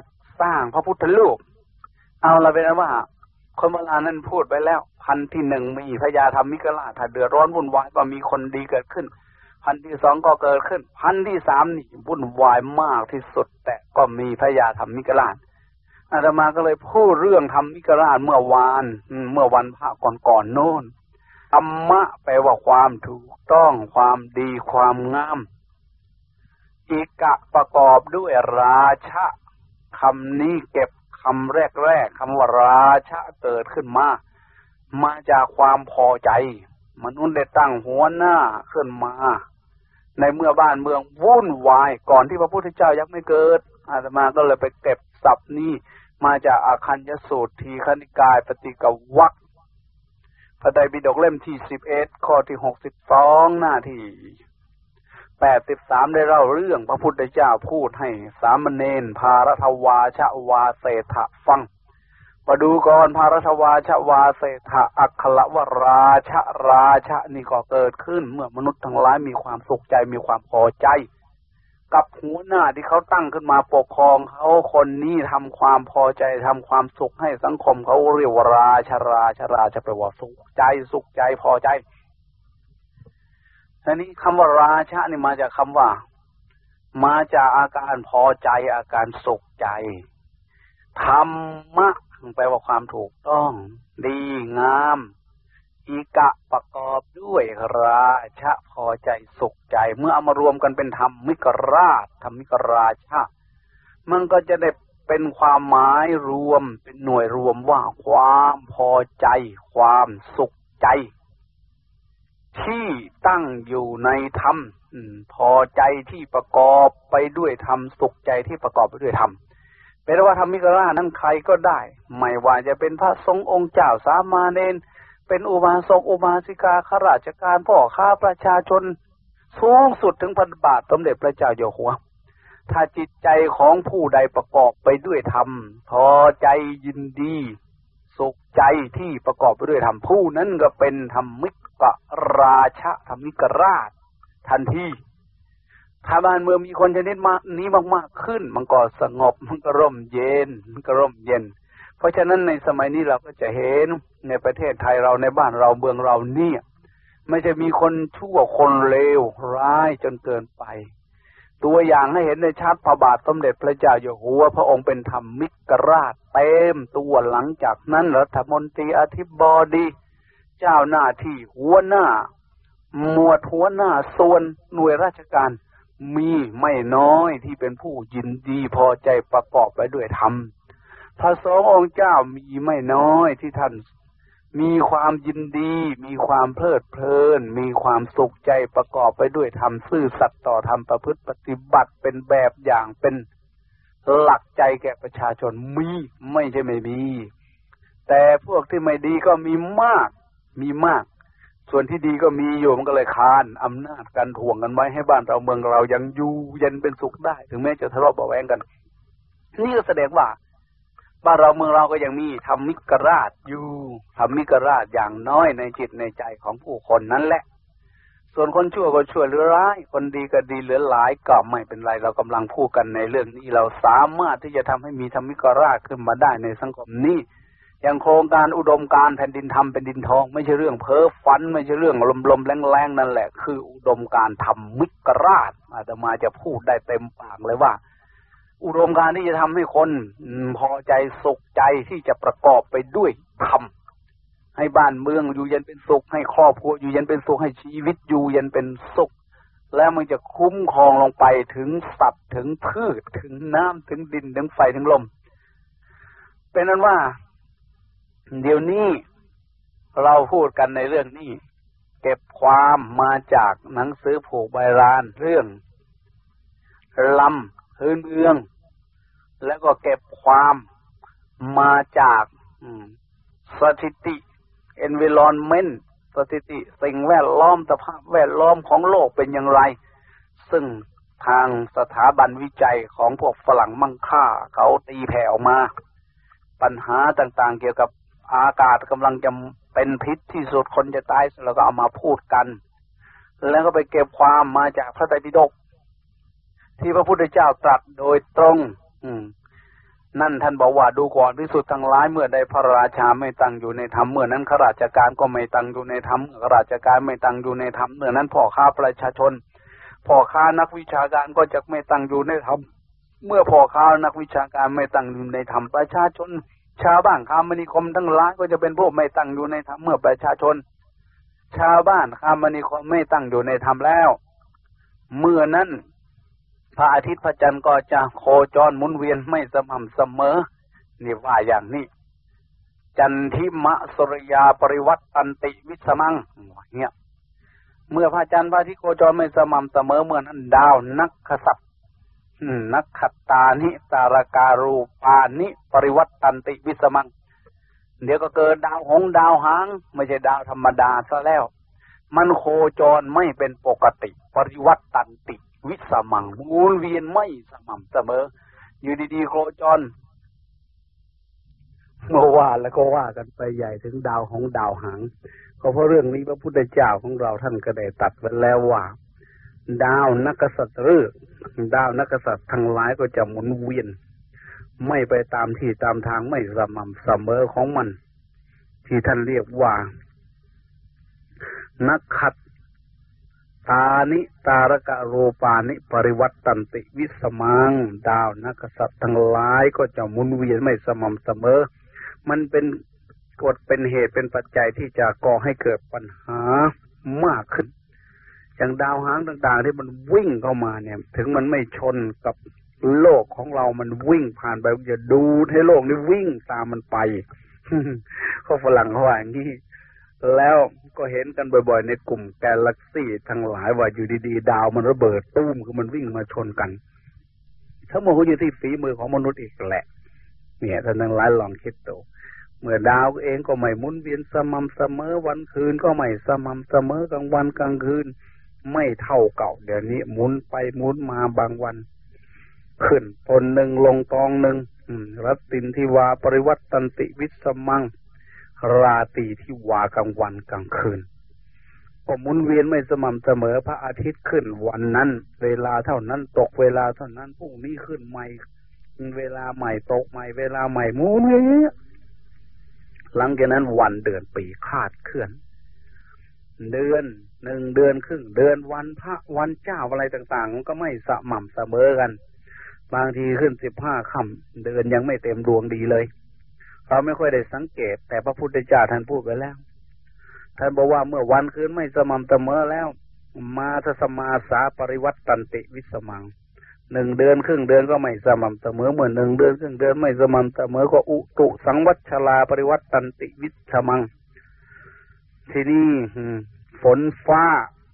สร้างพระพุทธรูป เอาละเป็นว่า คนโบราณนั้นพูดไปแล้ว พันที่หนึ่งมีพญาธรรมิกราถ้าเดือดร้อนวุ่นวายก็มีคนดีเกิดขึ้น พันที่สองก็เกิดขึ้น พันที่สามนี่วุ่นวายมากที่สุด แต่ก็มีพญาธรรมิกราชอาตมาก็เลยพูดเรื่องธรรมิกราชเมื่อวาน เมื่อวันพระก่อนๆโน้น ธรรมะแปลว่าความถูกต้องความดีความงาม อีกะประกอบด้วยราชะคำนี้เก็บคำแรกๆคำว่าราชะเกิดขึ้นมา มาจากความพอใจ มนุษย์ได้ตั้งหัวหน้าขึ้นมา ในเมื่อบ้านเมืองวุ่นวาย ก่อนที่พระพุทธเจ้ายังไม่เกิด อาตมาก็เลยไปเก็บศัพท์นี้มาจากอาคัญยสูตรทีคณิกายปฏิกวัค พระไตรปิฎกเล่มที่สิบเอ็ดข้อที่หกสิบสองหน้าที่แปดสิบสามได้เล่าเรื่องพระพุทธเจ้าพูดให้สามเณรพารทวาชวาเศธะฟังมาดูก่อนพารทวาชวาเศธะอัคละวราชราชนี่ก็เกิดขึ้นเมื่อมนุษย์ทั้งหลายมีความสุขใจมีความพอใจ กับหัวหน้าที่เขาตั้งขึ้นมาปกครองเขาคนนี้ทำความพอใจทำความสุขให้สังคมเขาเรียกว่าราชราชราชแปลว่าสุขใจสุขใจพอใจทีนี้คำว่าราชานี่มาจากคำว่า มาจากอาการพอใจอาการสุขใจธรรมะแปลว่าความถูกต้อง ดีงาม อีกะประกอบด้วยราชะพอใจสุขใจ เมื่อเอามารวมกันเป็นธรรมมิกราชธรรมิกราชามันก็จะได้เป็นความหมายรวมเป็นหน่วยรวมว่าความพอใจ ความสุขใจ ที่ตั้งอยู่ในธรรมพอใจที่ประกอบไปด้วยธรรมสุขใจที่ประกอบไปด้วยธรรมเป็นว่าธรรมิกรานั้นใครก็ได้ ไม่ว่าจะเป็นพระสงฆ์องค์เจ้าสามาเนน เป็นอุบาสกอุบาสิกาข้าราชการพ่อค้าประชาชน สูงสุดถึงพันบาทสมเด็จพระเจ้าอยู่หัว ถ้าจิตใจของผู้ใดประกอบไปด้วยธรรมพอใจยินดี สุขใจที่ประกอบไปด้วยธรรมผู้นั้นก็เป็นธรรมิกราชะธรรมิกราช ทันทีถ้าบ้านเมืองมีคนชนิดมากนี้มากๆขึ้น มันก็สงบมันก็ร่มเย็นมันก็ร่มเย็น เพราะฉะนั้นในสมัยนี้เราก็จะเห็นในประเทศไทยเราในบ้านเราเมืองเราเนี่ยไม่จะมีคนชั่วคนเลวร้ายจนเกินไป ตัวอย่างให้เห็นในชัดพระบาทสมเด็จพระเจ้าอยู่หัว พระองค์เป็นธรรมมิกราชเต็มตัวหลังจากนั้นรัฐมนตรีอธิบดี เจ้าหน้าที่หัวหน้า หมวดหัวหน้าส่วนหน่วยราชการมีไม่น้อยที่เป็นผู้ยินดีพอใจประกอบไปด้วยธรรม พระสงฆ์องค์เจ้ามีไม่น้อยที่ท่าน มีความยินดี มีความเพลิดเพลิน มีความสุขใจประกอบไปด้วยธรรมซื่อสัตย์ต่อธรรมประพฤติปฏิบัติเป็นแบบอย่างเป็นหลักใจแก่ประชาชนมีไม่ใช่ไม่มี แต่พวกที่ไม่ดีก็มีมาก มีมาก ส่วนที่ดีก็มีอยู่มันก็เลยคานอำนาจกันถ่วงกันไว้ให้บ้านเราเมืองเรายังอยู่เย็นเป็นสุขได้ ถึงแม้จะทะเลาะเบาแวงกัน นี่ก็แสดงว่า บ้านเราเมืองเราก็ยังมีธรรมิกราชอยู่ธรรมิกราชอย่างน้อยในจิตในใจของผู้คนนั้นแหละ ส่วนคนชั่วก็ชั่วหรือร้าย คนดีก็ดีเหลือหลายก็ไม่เป็นไรเรากำลังพูดกันในเรื่องนี้เราสามารถที่จะทำให้มีธรรมิกราชขึ้นมาได้ในสังคมนี้อย่างโครงการอุดมการแผ่นดินทำเป็นดินทอง ไม่ใช่เรื่องเพ้อฝัน ไม่ใช่เรื่องลมลมแรงแรงนั่นแหละ คืออุดมการทำมิกราชอาตมาจะพูดได้เต็มปากเลยว่า อุดมการที่จะทำให้คนพอใจสุขใจที่จะประกอบไปด้วยธรรมให้บ้านเมืองอยู่เย็นเป็นสุข ให้ครอบครัวอยู่เย็นเป็นสุขให้ชีวิตอยู่เย็นเป็นสุข แล้วมันจะคุ้มครองลงไปถึงสัตว์ถึงพืชถึงน้ำถึงดินถึงไฟถึงลม เป็นนั้นว่า เดี๋ยวนี้เราพูดกันในเรื่องนี้ เก็บความมาจากหนังสือผูกใบรานเรื่องลำ พื้นเมือง แล้วก็เก็บความมาจากสถิติ environment สถิติ สิ่งแวดล้อมสภาพแวดล้อมของโลกเป็นอย่างไร ซึ่งทางสถาบันวิจัยของพวกฝรั่งมั่งค่า เขาตีแผ่ออกมา ปัญหาต่างๆ เกี่ยวกับอากาศกำลังจะเป็นพิษที่สุดคนจะตายเราก็เอามาพูดกัน แล้วก็ไปเก็บความมาจากพระไตรปิฎก ที่พระพุทธเจ้าตรัสโดยตรง อืม นั่นท่านบอกว่าดูก่อนที่สุดทั้งร้ายเมื่อใดพระราชาไม่ตั้งอยู่ในธรรมเมื่อนั้นข้าราชการก็ไม่ตั้งอยู่ในธรรมข้าราชการไม่ตั้งอยู่ในธรรมเมื่อนั้นพ่อค้าประชาชนพ่อค้านักวิชาการก็จะไม่ตั้งอยู่ในธรรมเมื่อพ่อค้านักวิชาการไม่ตั้งอยู่ในธรรมประชาชน ชาวบ้านคามณีคมทั้งหลายก็จะเป็นพวกไม่ตั้งอยู่ในธรรมเมื่อประชาชน ชาวบ้านคามนิคมไม่ตั้งอยู่ในธรรมแล้ว เมื่อนั้น พระอาทิตย์พระจันทร์ก็จะโคจรหมุนเวียนไม่สม่ำเสมอ นี่ว่าอย่างนี้ จันทิมสุริยาปริวัตตันติวิสมังเนี่ยเมื่อพระจันทร์พระอาทิตย์โคจรไม่สม่ำเสมอเมื่อนั้นดาวนักขัตนักขัตตานิตารการูปานิ ปริวัตตันติวิสมัง เดี๋ยวก็เกิดดาวหงดาวหาง ไม่ใช่ดาวธรรมดาซะแล้ว มันโคจรไม่เป็นปกติ ปริวัติตันติ วิสมังมูลเวียนไม่สม่ำเสมอ อยู่ดีๆโคจรเมื่อว่าแล้วก็ว่ากันไปใหญ่ถึงดาวของดาวหางก็เพราะเรื่องนี้พระพุทธเจ้าของเราท่านก็ได้ตัดไว้แล้วว่า ดาวนักษัตริย์ดาวนักษัตริย์ทั้งหลายก็จะหมุนเวียน ไม่ไปตามที่ตามทางไม่สม่ำเสมอของมัน ที่ท่านเรียกว่า นักขัด ตานิตารกะโรปานิปริวัตตันติวิสมัง ดาวนักษัตริย์ทั้งหลายก็จะหมุนเวียนไม่สม่ำเสมอ มันเป็นกฎเป็นเหตุเป็นปัจจัยที่จะก่อให้เกิดปัญหามากขึ้น อย่างดาวหางต่างๆ ที่มันวิ่งเข้ามาเนี่ย ถึงมันไม่ชนกับโลกของเรามันวิ่งผ่านไปจะดูให้โลกนี้วิ่งตามมันไปเขาฝรั่งเขาว่าอย่างนี้ แล้วก็เห็นกันบ่อยๆ ในกลุ่มกาแล็กซี่ทั้งหลายว่าอยู่ดีๆ ดาวมันระเบิดตุ้มคือมันวิ่งมาชนกัน ทั้งหมดก็อยู่ที่ฝีมือของมนุษย์อีกแหละ เนี่ยท่านทั้งหลายลองคิดดูเมื่อดาวเองก็ไม่หมุนเวียนสม่ำเสมอวันคืนก็ไม่สม่ำเสมอกลางวันกลางคืน ไม่เท่าเก่า เดี๋ยวนี้หมุนไปหมุนมาบางวัน ขึ้นตนหนึ่งลงตองหนึ่งรัตตินทิวาปริวัตตันติวิสมัง ราตีที่วากลางวันกลางคืนก็หมุนเวียนไม่สม่ำเสมอพระอาทิตย์ขึ้นวันนั้น เวลาเท่านั้นตกเวลาเท่านั้นพรุ่งนี้ขึ้นใหม่ เวลาใหม่ตกใหม่ เวลาใหม่หมุนเวียนหลังจากนั้นวันเดือนปีคาดเคลื่อน เดือนหนึ่งเดือนครึ่งเดือนวันพระวันเจ้าอะไรต่างๆ มันก็ไม่สม่ำเสมอกัน บางทีขึ้นสิบห้าค่ำเดือนยังไม่เต็มดวงดีเลย เราไม่ค่อยได้สังเกต แต่พระพุทธเจ้าท่านพูดไว้แล้ว ท่านบอกว่าเมื่อวันคืนไม่สม่ำเสมอแล้ว มาสัทธมาสาปริวัตตันติวิสมังหนึ่งเดือนครึ่งเดือนก็ไม่สม่ำเสมอเหมือนหนึ่งเดือนครึ่งเดือนไม่สม่ำเสมอก็อุตุสังวัจฉราปริวัตตันติวิสมัง ที่นี่ฝนฟ้า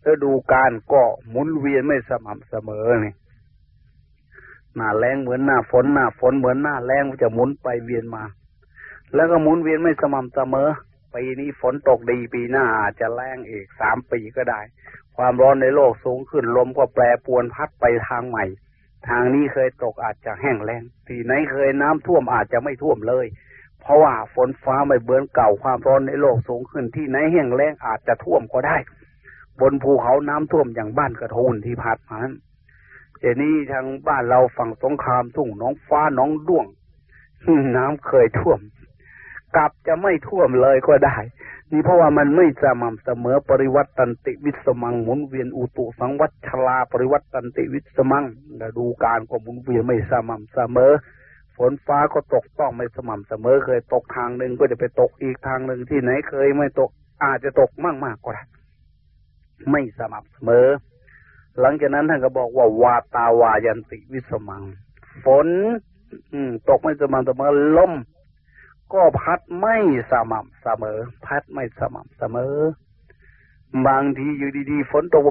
ฤดูการก็หมุนเวียนไม่สม่ำเสมอนี่หน้าแรงเหมือนหน้าฝนหน้าฝนเหมือนหน้าแรงจะหมุนไปเวียนมา แล้วก็หมุนเวียนไม่สม่ำเสมอ ปีนี้ฝนตกดีปีหน้าอาจจะแรงอีกสามปีก็ได้ ความร้อนในโลกสูงขึ้นลมก็แปรปวนพัดไปทางใหม่ ทางนี้เคยตกอาจจะแห้งแล้งที่ไหนเคยน้ำท่วมอาจจะไม่ท่วมเลย เพราะว่าฝนฟ้าไม่เหมือนเก่าความร้อนในโลกสูงขึ้นที่ไหนแห้งแล้งอาจจะท่วมก็ได้ บนภูเขาน้ำท่วมอย่างบ้านกระทูนที่ผ่านมาเจนี้ทางบ้านเราฝั่งสงครามทุ่งน้องฟ้าน้องด้วงน้ำเคยท่วม กลับจะไม่ท่วมเลยก็ได้ นี่เพราะว่ามันไม่สม่ำเสมอปริวัตตันติวิสมังหมุนเวียนอุตุสังวัจฉราปริวัตตันติวิสมัง ฤดูกาลก็หมุนเวียนไม่สม่ำเสมอ ฝนฟ้าก็ตกต้องไม่สม่ำเสมอ เคยตกทางหนึ่งก็จะไปตกอีกทางหนึ่งที่ไหนเคยไม่ตกอาจจะตกมากมากก็ได้ไม่สม่ำเสมอ หลังจากนั้นท่านก็บอกว่าวาตาวายันติวิสมัง ฝน อืตกไม่สม่ำเสมอลม ก็พัดไม่สม่ำเสมอ พัดไม่สม่ำเสมอ บางทีอยู่ดีๆฝนตก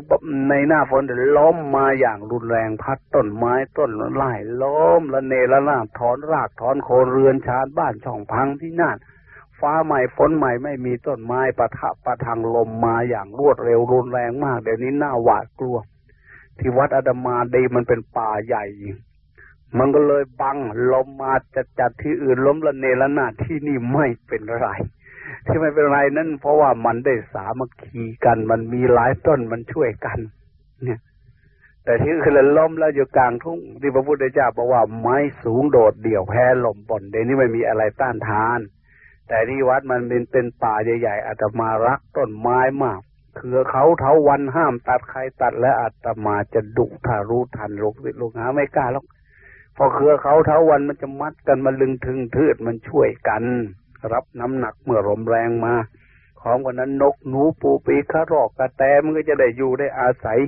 ในหน้าฝนจะล้มมาอย่างรุนแรงพัดต้นไม้ต้นไม้ล้มละเนระนาถอนรากถอนโคนเรือนชานบ้านช่องพังที่นั่นฟ้าใหม่ฝนใหม่ไม่มีต้นไม้ปะทะปะทางลมมาอย่างรวดเร็วรุนแรงมาก เดี๋ยวนี้น่าหวาดกลัว ที่วัดอาดามาดีมันเป็นป่าใหญ่ มันก็เลยบังลมมาจะจัดที่อื่นล้มละเนระนาที่นี่ไม่เป็นไร ที่ไม่เป็นไรนั่นเพราะว่ามันได้สามัคคีกัน มันมีหลายต้นมันช่วยกัน เนี่ย แต่ที่คือล้มแล้วอยู่กลางทุ่งที่พระพุทธเจ้าบอกว่าไม้สูงโดดเดี่ยวแพ้ลมปนเดี๋ยวนี้ไม่มีอะไรต้านทาน แต่ที่วัดมันเป็นเป็นป่าใหญ่ๆอาตมารักต้นไม้มากเคือเขาเท้าวันห้ามตัดใครตัดและอาตมาจะดุถ้ารู้ทันลูกศิษย์ลูกหาไม่กล้าหรอก พอเครือเขาเท้าวันมันจะมัดกันมาลึงถึงทืดมันช่วยกัน รับน้ำหนักเมื่อลมแรงมาของวันนั้นนกหนูปูปีขรอกกระแตมันก็จะได้อยู่ได้อาศัย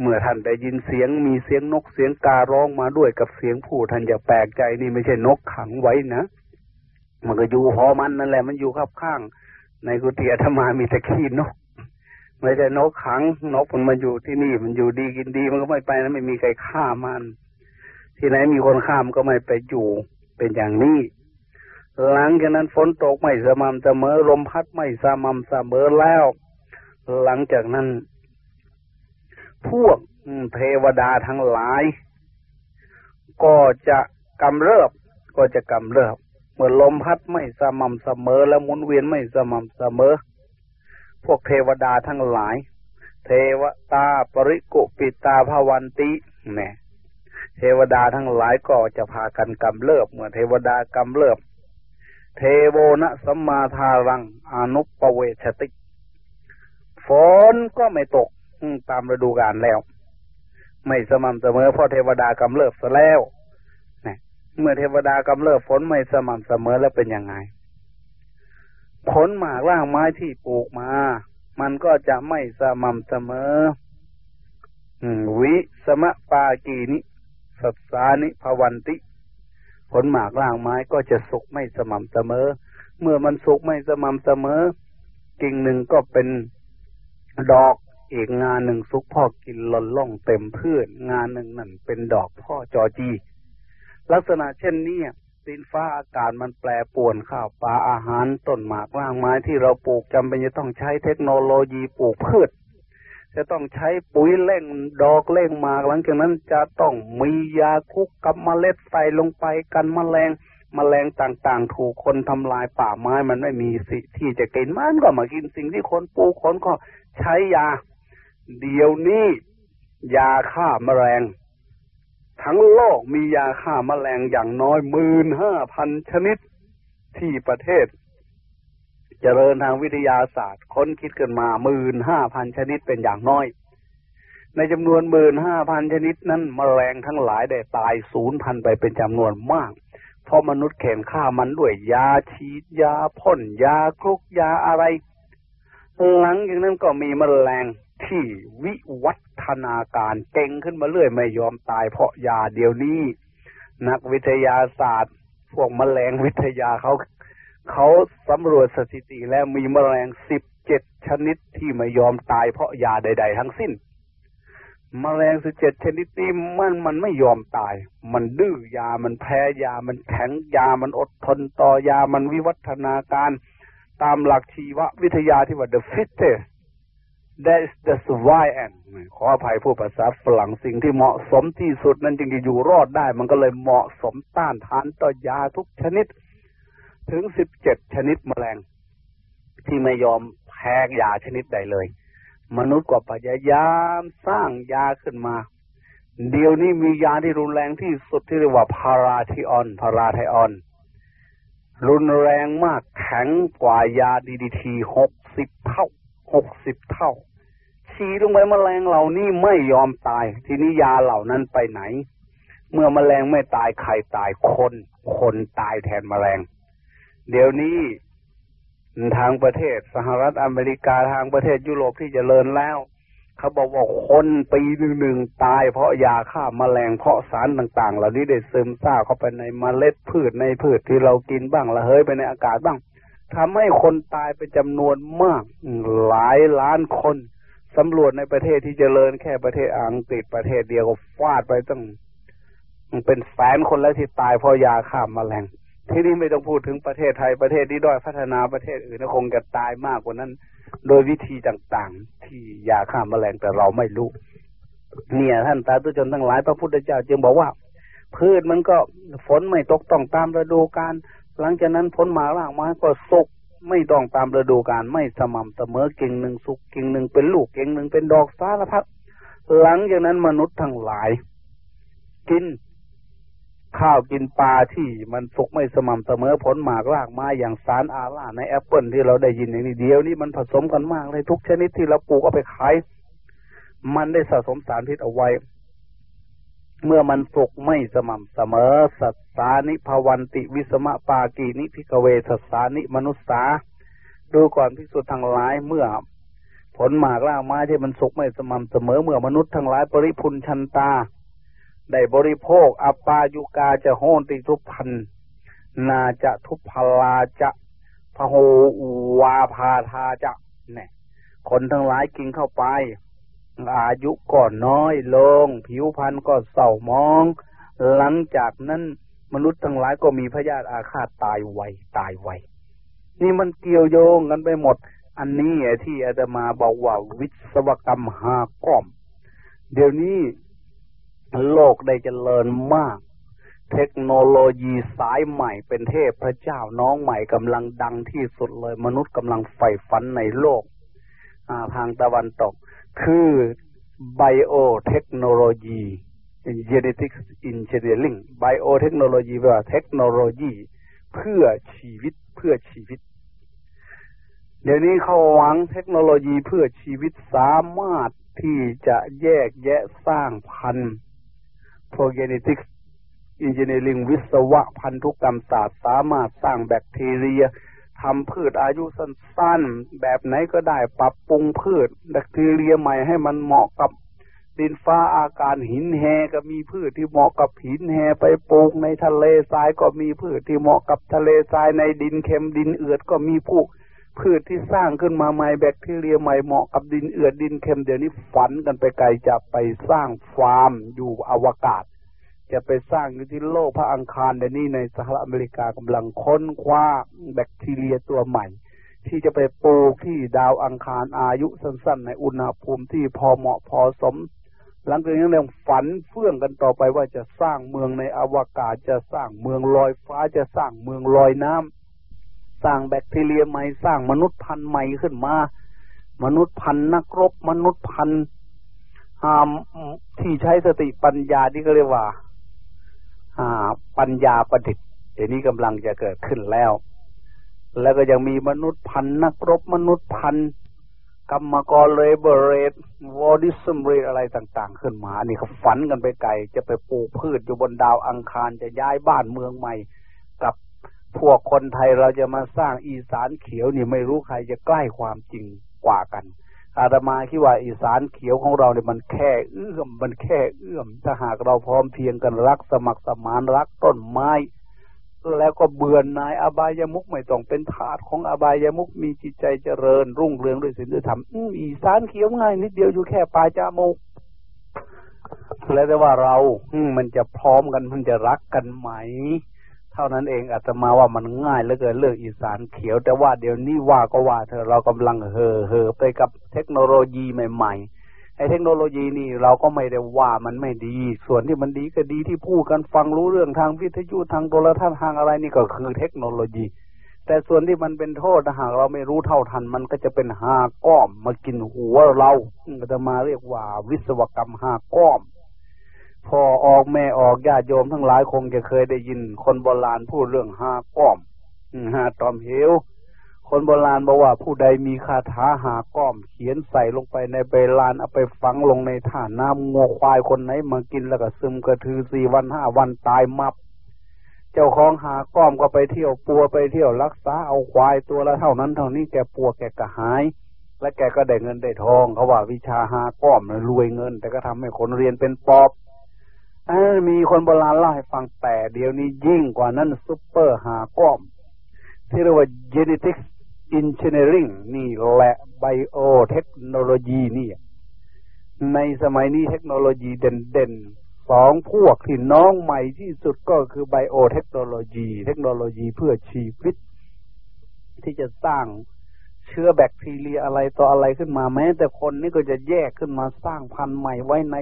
เมื่อท่านได้ยินเสียงมีเสียงนกเสียงการ้องมาด้วยกับเสียงผู้ท่านอย่าแปลกใจนี่ไม่ใช่นกขังไว้นะมันก็อยู่หอมันนั่นแหละมันอยู่ข้างข้าง ในกุฏิธรรมามีตะขี้นกไม่ใช่นกขังนกมันมาอยู่ที่นี่มันอยู่ดีกินดีมันก็ไม่ไปนะไม่มีใครฆ่ามัน ที่ไหนมีคนข้ามก็ไม่ไปอยู่เป็นอย่างนี้ หลังจากนั้นฝนตกไม่สม่ำเสมอลมพัดไม่สม่ำเสมอแล้ว หลังจากนั้น พวกเทวดาทั้งหลาย ก็จะกำเริบก็จะกำเริบเมื่อลมพัดไม่สม่ำเสมอและหมุนเวียนไม่สม่ำเสมอ พวกเทวดาทั้งหลาย เทวตาปริกุปิตาภวันติเนี่ย เทวดาทั้งหลายก็จะพากันกำเริบเมื่อเทวดากำเริบ เทโวนะสัมมาทารังอนุปเวชติฝนก็ไม่ตกตามฤดูกาลแล้ว ไม่สม่ำเสมอเพราะเทวดากำเริบซะแล้วนะเมื่อเทวดากำเริบฝนไม่สม่ำเสมอแล้วเป็นยังไงผลหมากร่างไม้ที่ปลูกมา มันก็จะไม่สม่ำเสมอวิสมะปากีนิ สัสานิภวันติ ผลหมากร่างไม้ก็จะสุกไม่สม่ำเสมอ เมื่อมันสุกไม่สม่ำเสมอ กิ่งหนึ่งก็เป็นดอกอีกงานหนึ่งซุกพ่อกินหล่นล่องเต็มพืชงานหนึ่งนั่นเป็นดอกพ่อจอจี ลักษณะเช่นนี้ดินฟ้าอากาศมันแปรปวนข้าวปลาอาหารต้นหมากร่างไม้ที่เราปลูกจำเป็นจะต้องใช้เทคโนโลยีปลูกพืช จะต้องใช้ปุ๋ยเล่งดอกเล่งหมาก หลังจากนั้นจะต้องมียาคุกกับมเมล็ดใส่ลงไปกันมแมลงมแมลงต่างๆ ถูกคนทำลายป่าไม้มันไม่มีสิที่จะกินมันก็มากินสิ่งที่คนปลูกคนก็ใช้ยา เดี๋ยวนี้ ยาฆ่ามาแมลงทั้งโลกมียาฆ่ามาแมลงอย่างน้อยหมื่นห้าพันชนิดที่ประเทศ เจริญทางวิทยาศาสตร์ ค้นคิดกันมาหมื่นห้าพันชนิดเป็นอย่างน้อย ในจำนวนหมื่นห้าพันชนิดนั้นมแมลงทั้งหลายได้ตายศูนย์พันไปเป็นจำนวนมาก เพราะมนุษย์เข็นฆ่ามันด้วยยาฉีดยาพ่นยาคลุกยาอะไร หลังจากนั้นก็มีมแมลงที่วิวัฒนาการเก่งขึ้นมาเรื่อยไม่ยอมตายเพราะยาเดียวนี้ นักวิทยาศาสตร์ พวกมแมลงวิทยาเขา เขาสำรวจสถิติแล้วมีมแมลงสิบเจ็ดชนิดที่ไม่ยอมตายเพราะยาใด ๆ ทั้งสิ้นมแมลงสิบเจ็ดชนิดนี้มันมันไม่ยอมตาย มันดื้อยามันแพ้ยามันแข็งยามันอดทนต่อยามันวิวัฒนาการ ตามหลักชีววิทยาที่ว่า the fittest that is that's why and ขออภัยผู้ภาษาฝรั่งสิ่งที่เหมาะสมที่สุดนั้นจึงจะอยู่รอดได้ มันก็เลยเหมาะสมต้านทานต่อยาทุกชนิด ถึงสิบเจ็ดชนิดมแมลง ที่ไม่ยอมแพ้ยาชนิดใดเลย มนุษย์ก็พยายามสร้างยาขึ้นมา เดี๋ยวนี้มียาที่รุนแรงที่สุดที่เรียกว่าพาราทิออนพาราไทออน รุนแรงมากแข็งกว่ายาดีดีทีหกสิบเท่าหกสิบเท่าฉีดลงไปมแมลงเหล่านี้ไม่ยอมตาย ทีนี้ยาเหล่านั้นไปไหน เมื่อมแมลงไม่ตายใครตายคน คนตายแทนมแมลง เดี๋ยวนี้ทางประเทศสหรัฐอเมริกาทางประเทศยุโรปที่จเจริญแล้ว เขาบอกว่าคนปีหนึ่งหนึ่งตายเพราะยาฆ่ามาแมลงเพราะสารต่างๆ เหล่านี้ได้ซึมซาบเข้าไปในมเมล็ดพืชในพืชที่เรากินบ้างละเฮ้ยไปในอากาศบ้างทำให้คนตายเป็นจำนวนมากหลายล้านคนสำรวจในประเทศที่จเจริญแค่ประเทศอังกฤษประเทศเดียวก็ฟาดไปตั้งเป็นแสนคนแล้วที่ตายเพราะยาฆ่ามาแมลง ที่นี่ไม่ต้องพูดถึงประเทศไทยประเทศที่ด้อยพัฒนาประเทศอื่นคงจะตายมากกว่านั้น โดยวิธีต่างๆ ที่ยาฆ่ามาแมลงแต่เราไม่รู้ เนี่ย ท่านตาตุชนทั้งหลายพระพุทธเจ้าจึงบอกว่า พืชมันก็ฝนไม่ตกต้องตามฤดูกาลหลังจากนั้นผลมาล่างม้ก็สุกไม่ต้องตามฤดูกาลไม่สม่ำเสมอกิ่งหนึ่งสุกกิ่งหนึ่งเป็นลูกกิ่งหนึ่งเป็นดอกสารพัดหลังจากนั้นมนุษย์ทั้งหลาย กิน ข้าวกินปลาที่มันสุกไม่สม่ำเสมอผลหมากรากไม้อย่างสารอาล่าในแอปเปิลที่เราได้ยินอย่างนี้เดียวนี้มันผสมกันมากเลยทุกชนิดที่เราปลูกเอาไปขายมันได้สะสมสารพิษเอาไว้ เมื่อมันสุกไม่สม่ำเสมอ สัสสานิภวันติวิสมปากีนิ ภิกขเวสัสสานิมนุสสาดูก่อนภิกษุทั้งหลายเมื่อ ผลหมากรากไม้ที่มันสุกไม่สม่ำเสมอ เมื่อมนุษย์ทั้งหลายปริภุญชันตา ได้บริโภคอัปปายุกาจะโหนติทุพพัณณาจะทุพพลาจะ พหวาพาธาจะเนี่ยคนทั้งหลายกินเข้าไป อายุก็น้อยลง ผิวพรรณก็เศร้ามอง หลังจากนั้นมนุษย์ทั้งหลายก็มีพยาธิอาฆาตตายไวตายไวนี่มันเกี่ยวโยงกันไปหมด อันนี้ที่อาตมาบอกว่าวิศวกรรมหาก้อม เดี๋ยวนี้ โลกได้เจริญมาก เทคโนโลยีสายใหม่เป็นเทพพระเจ้าน้องใหม่กำลังดังที่สุดเลย มนุษย์กำลังใฝ่ฝันในโลกทางตะวันตก คือไบโอเทคโนโลยี genetics engineering ไบโอเทคโนโลยีแปลว่าเทคโนโลยีเพื่อชีวิตเพื่อชีวิต เดี๋ยวนี้เขาหวังเทคโนโลยีเพื่อชีวิตสามารถที่จะแยกแยะสร้างพันธุ์ for genetics engineering วิศวะพันธุกรรมศาสตร์สามารถสร้างแบคทีเรียทำพืชอายุสั้นๆ แบบไหนก็ได้ปรับปรุงพืช แบคทีเรียใหม่ให้มันเหมาะกับดินฟ้าอาการหินแหก็มีพืชที่เหมาะกับหินแหไปปลูกในทะเลทรายก็มีพืชที่เหมาะกับทะเลทรายในดินเค็มดินเอือดก็มีผูก พืชที่สร้างขึ้นมาใหม่แบคทีเรียใหม่เหมาะกับดินเอือดดินเค็มเดี๋ยวนี้ฝันกันไปไกลจะไปสร้างฟาร์มอยู่อวกาศ จะไปสร้างอยู่ที่โลกพระอังคารเดี๋ยวนี้ในสหรัฐอเมริกากำลังค้นคว้าแบคทีเรียตัวใหม่ ที่จะไปปลูกที่ดาวอังคารอายุสั้น ๆ ในอุณหภูมิที่พอเหมาะพอสม หลังจากนี้เรื่องฝันเฟื่องกันต่อไปว่าจะสร้างเมืองในอวกาศจะสร้างเมืองลอยฟ้าจะสร้างเมืองลอยน้ำ สร้างแบคทีเรียใหม่สร้างมนุษย์พันธุ์ใหม่ขึ้นมา มนุษย์พันธุ์นักรบ มนุษย์พันธุ์ที่ใช้สติปัญญาที่เขาเรียกว่าปัญญาประดิษฐ์เดี๋ยวนี้กำลังจะเกิดขึ้นแล้ว แล้วก็ยังมีมนุษย์พันธุ์นักรบ มนุษย์พันธุ์กรรมกรเลเบเรตวอดิสมเรตอะไรต่างๆ ขึ้นมา อันนี้เขาฝันกันไปไกล จะไปปลูกพืชอยู่บนดาวอังคารจะย้ายบ้านเมืองใหม่ พวกคนไทยเราจะมาสร้างอีสานเขียวนี่ไม่รู้ใครจะใกล้ความจริงกว่ากัน อาตมาคิดว่าอีสานเขียวของเราเนี่ยมันแค่เอื้อมมันแค่เอื้อม ถ้าหากเราพร้อมเพียงกันรักสมัครสมานรักต้นไม้ แล้วก็เบื่อนายอบายามุกไม่ต้องเป็นทาสของอบายามุกมีจิตใจเจริญ รุ่งเรืองด้วยศีลด้วยธรรมอีสานเขียวง่ายนิดเดียวอยู่แค่ปลายจมูกแล้วแต่ว่าเราอืมันจะพร้อมกันมันจะรักกันไหม ท่านั้นเองอาตมาว่ามันง่ายเหลือเกินเรื่องอีสานเขียว แต่ว่าเดี๋ยวนี้ว่าก็ว่าเธอเรากำลังเห่อเห่อไปกับเทคโนโลยีใหม่ๆไอ้เทคโนโลยีนี่เราก็ไม่ได้ว่ามันไม่ดี ส่วนที่มันดีก็ดีที่พูดกันฟังรู้เรื่องทางวิทยุทางโทรทัศน์ทางอะไรนี่ก็คือเทคโนโลยี แต่ส่วนที่มันเป็นโทษหากเราไม่รู้เท่าทัน มันก็จะเป็นหาก้อมมากินหัวเราก็จะมาเรียกว่าวิศวกรรมหาก้อม พอออกแม่ออกญาติโยมทั้งหลายคงจะเคยได้ยิน คนโบราณพูดเรื่องหาก้อมหาตอมเหว คนโบราณบอกว่าผู้ใดมีคาถาหาก้อม เขียนใส่ลงไปในเบลานเอาไปฝังลงในท่าน้ำงัวควายคนไหนมากินแล้วก็ซึมกระทือสี่วันห้าวันตายมับ เจ้าของหาก้อมก็ไปเที่ยวปัวไปเที่ยวรักษาเอาควายตัวละเท่านั้นเท่านี้แกปัวแกก็หายและแกก็ได้เงินได้ทองเขาว่าวิชาหาก้อมรวยเงิน แต่ก็ทำให้คนเรียนเป็นปอบ อมีคนโบราณเล่าให้ฟังแต่เดี๋ยวนี้ยิ่งกว่านั้นซุปเปอร์หาก้อม ที่เรียกว่า genetics อินเจเนอริงนี่แหละไบโอเทคโนโลยีนี่ ในสมัยนี้เทคโนโลยีเด่นๆสองพวกที่น้องใหม่ที่สุดก็คือไบโอเทคโนโลยี เทคโนโลยีเพื่อชีวิต ที่จะสร้างเชื้อแบคทีเรียอะไรต่ออะไรขึ้นมาแม้ แต่คนนี่ก็จะแยกขึ้นมาสร้างพันธุ์ใหม่ไว้ใน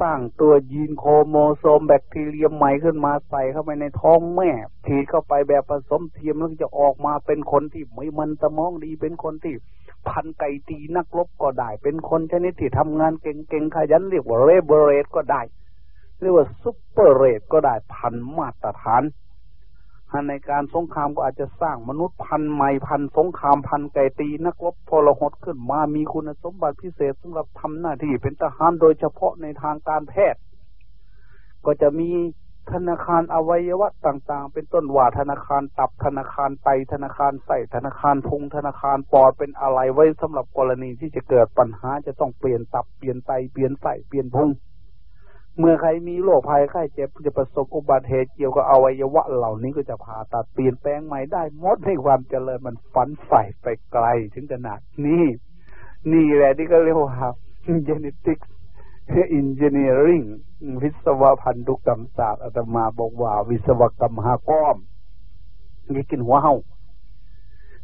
สร้างตัวยีนโครโมโซมแบคทีเรียใหม่ขึ้นมาใส่เข้าไปในท้องแม่ถีดเข้าไปแบบผสมเทียมแล้วจะออกมาเป็นคนที่ไม่มันสมองดีเป็นคนที่พันไก่ตีนักรบก็ได้ เป็นคนชนิดที่ทำงานเก่งๆขยันเรียกว่าเรเบเรตก็ได้ เรียกว่าซุปเปอร์เรตก็ได้พันมาตรฐาน ในการสงครามก็อาจจะสร้างมนุษย์พันใหม่พันสงครามพันไก่ตีนักรบพลหดขึ้นมามีคุณสมบัติพิเศษสำหรับทำหน้าที่เป็นทหารโดยเฉพาะในทางการแพทย์ ก็จะมีธนาคารอวัยวะต่างๆ เป็นต้นว่าธนาคารตับธนาคารไตธนาคารไส้ธนาคารพุงธนาคารปอดเป็นอะไรไว้สำหรับกรณีที่จะเกิดปัญหาจะต้องเปลี่ยนตับเปลี่ยนไตเปลี่ยนไส้เปลี่ยนพุง เมื่อใครมีโรคภัยไข้เจ็บจะประสบอุบัติเหตุเกี่ยวกับอวัยวะเหล่านี้ก็จะผ่าตัดเปลี่ยนแปลงใหม่ได้หมดให้ความเจริญมันฝันใฝ่ไปไกลถึงขนาดนี้ นี่แหละที่ก็เรียกว่า genetics engineering วิศวพันธุกรรมศาสตร์อาตมาบอกว่า วิศวกรรมหาก้อมนี่กินหัวเฮา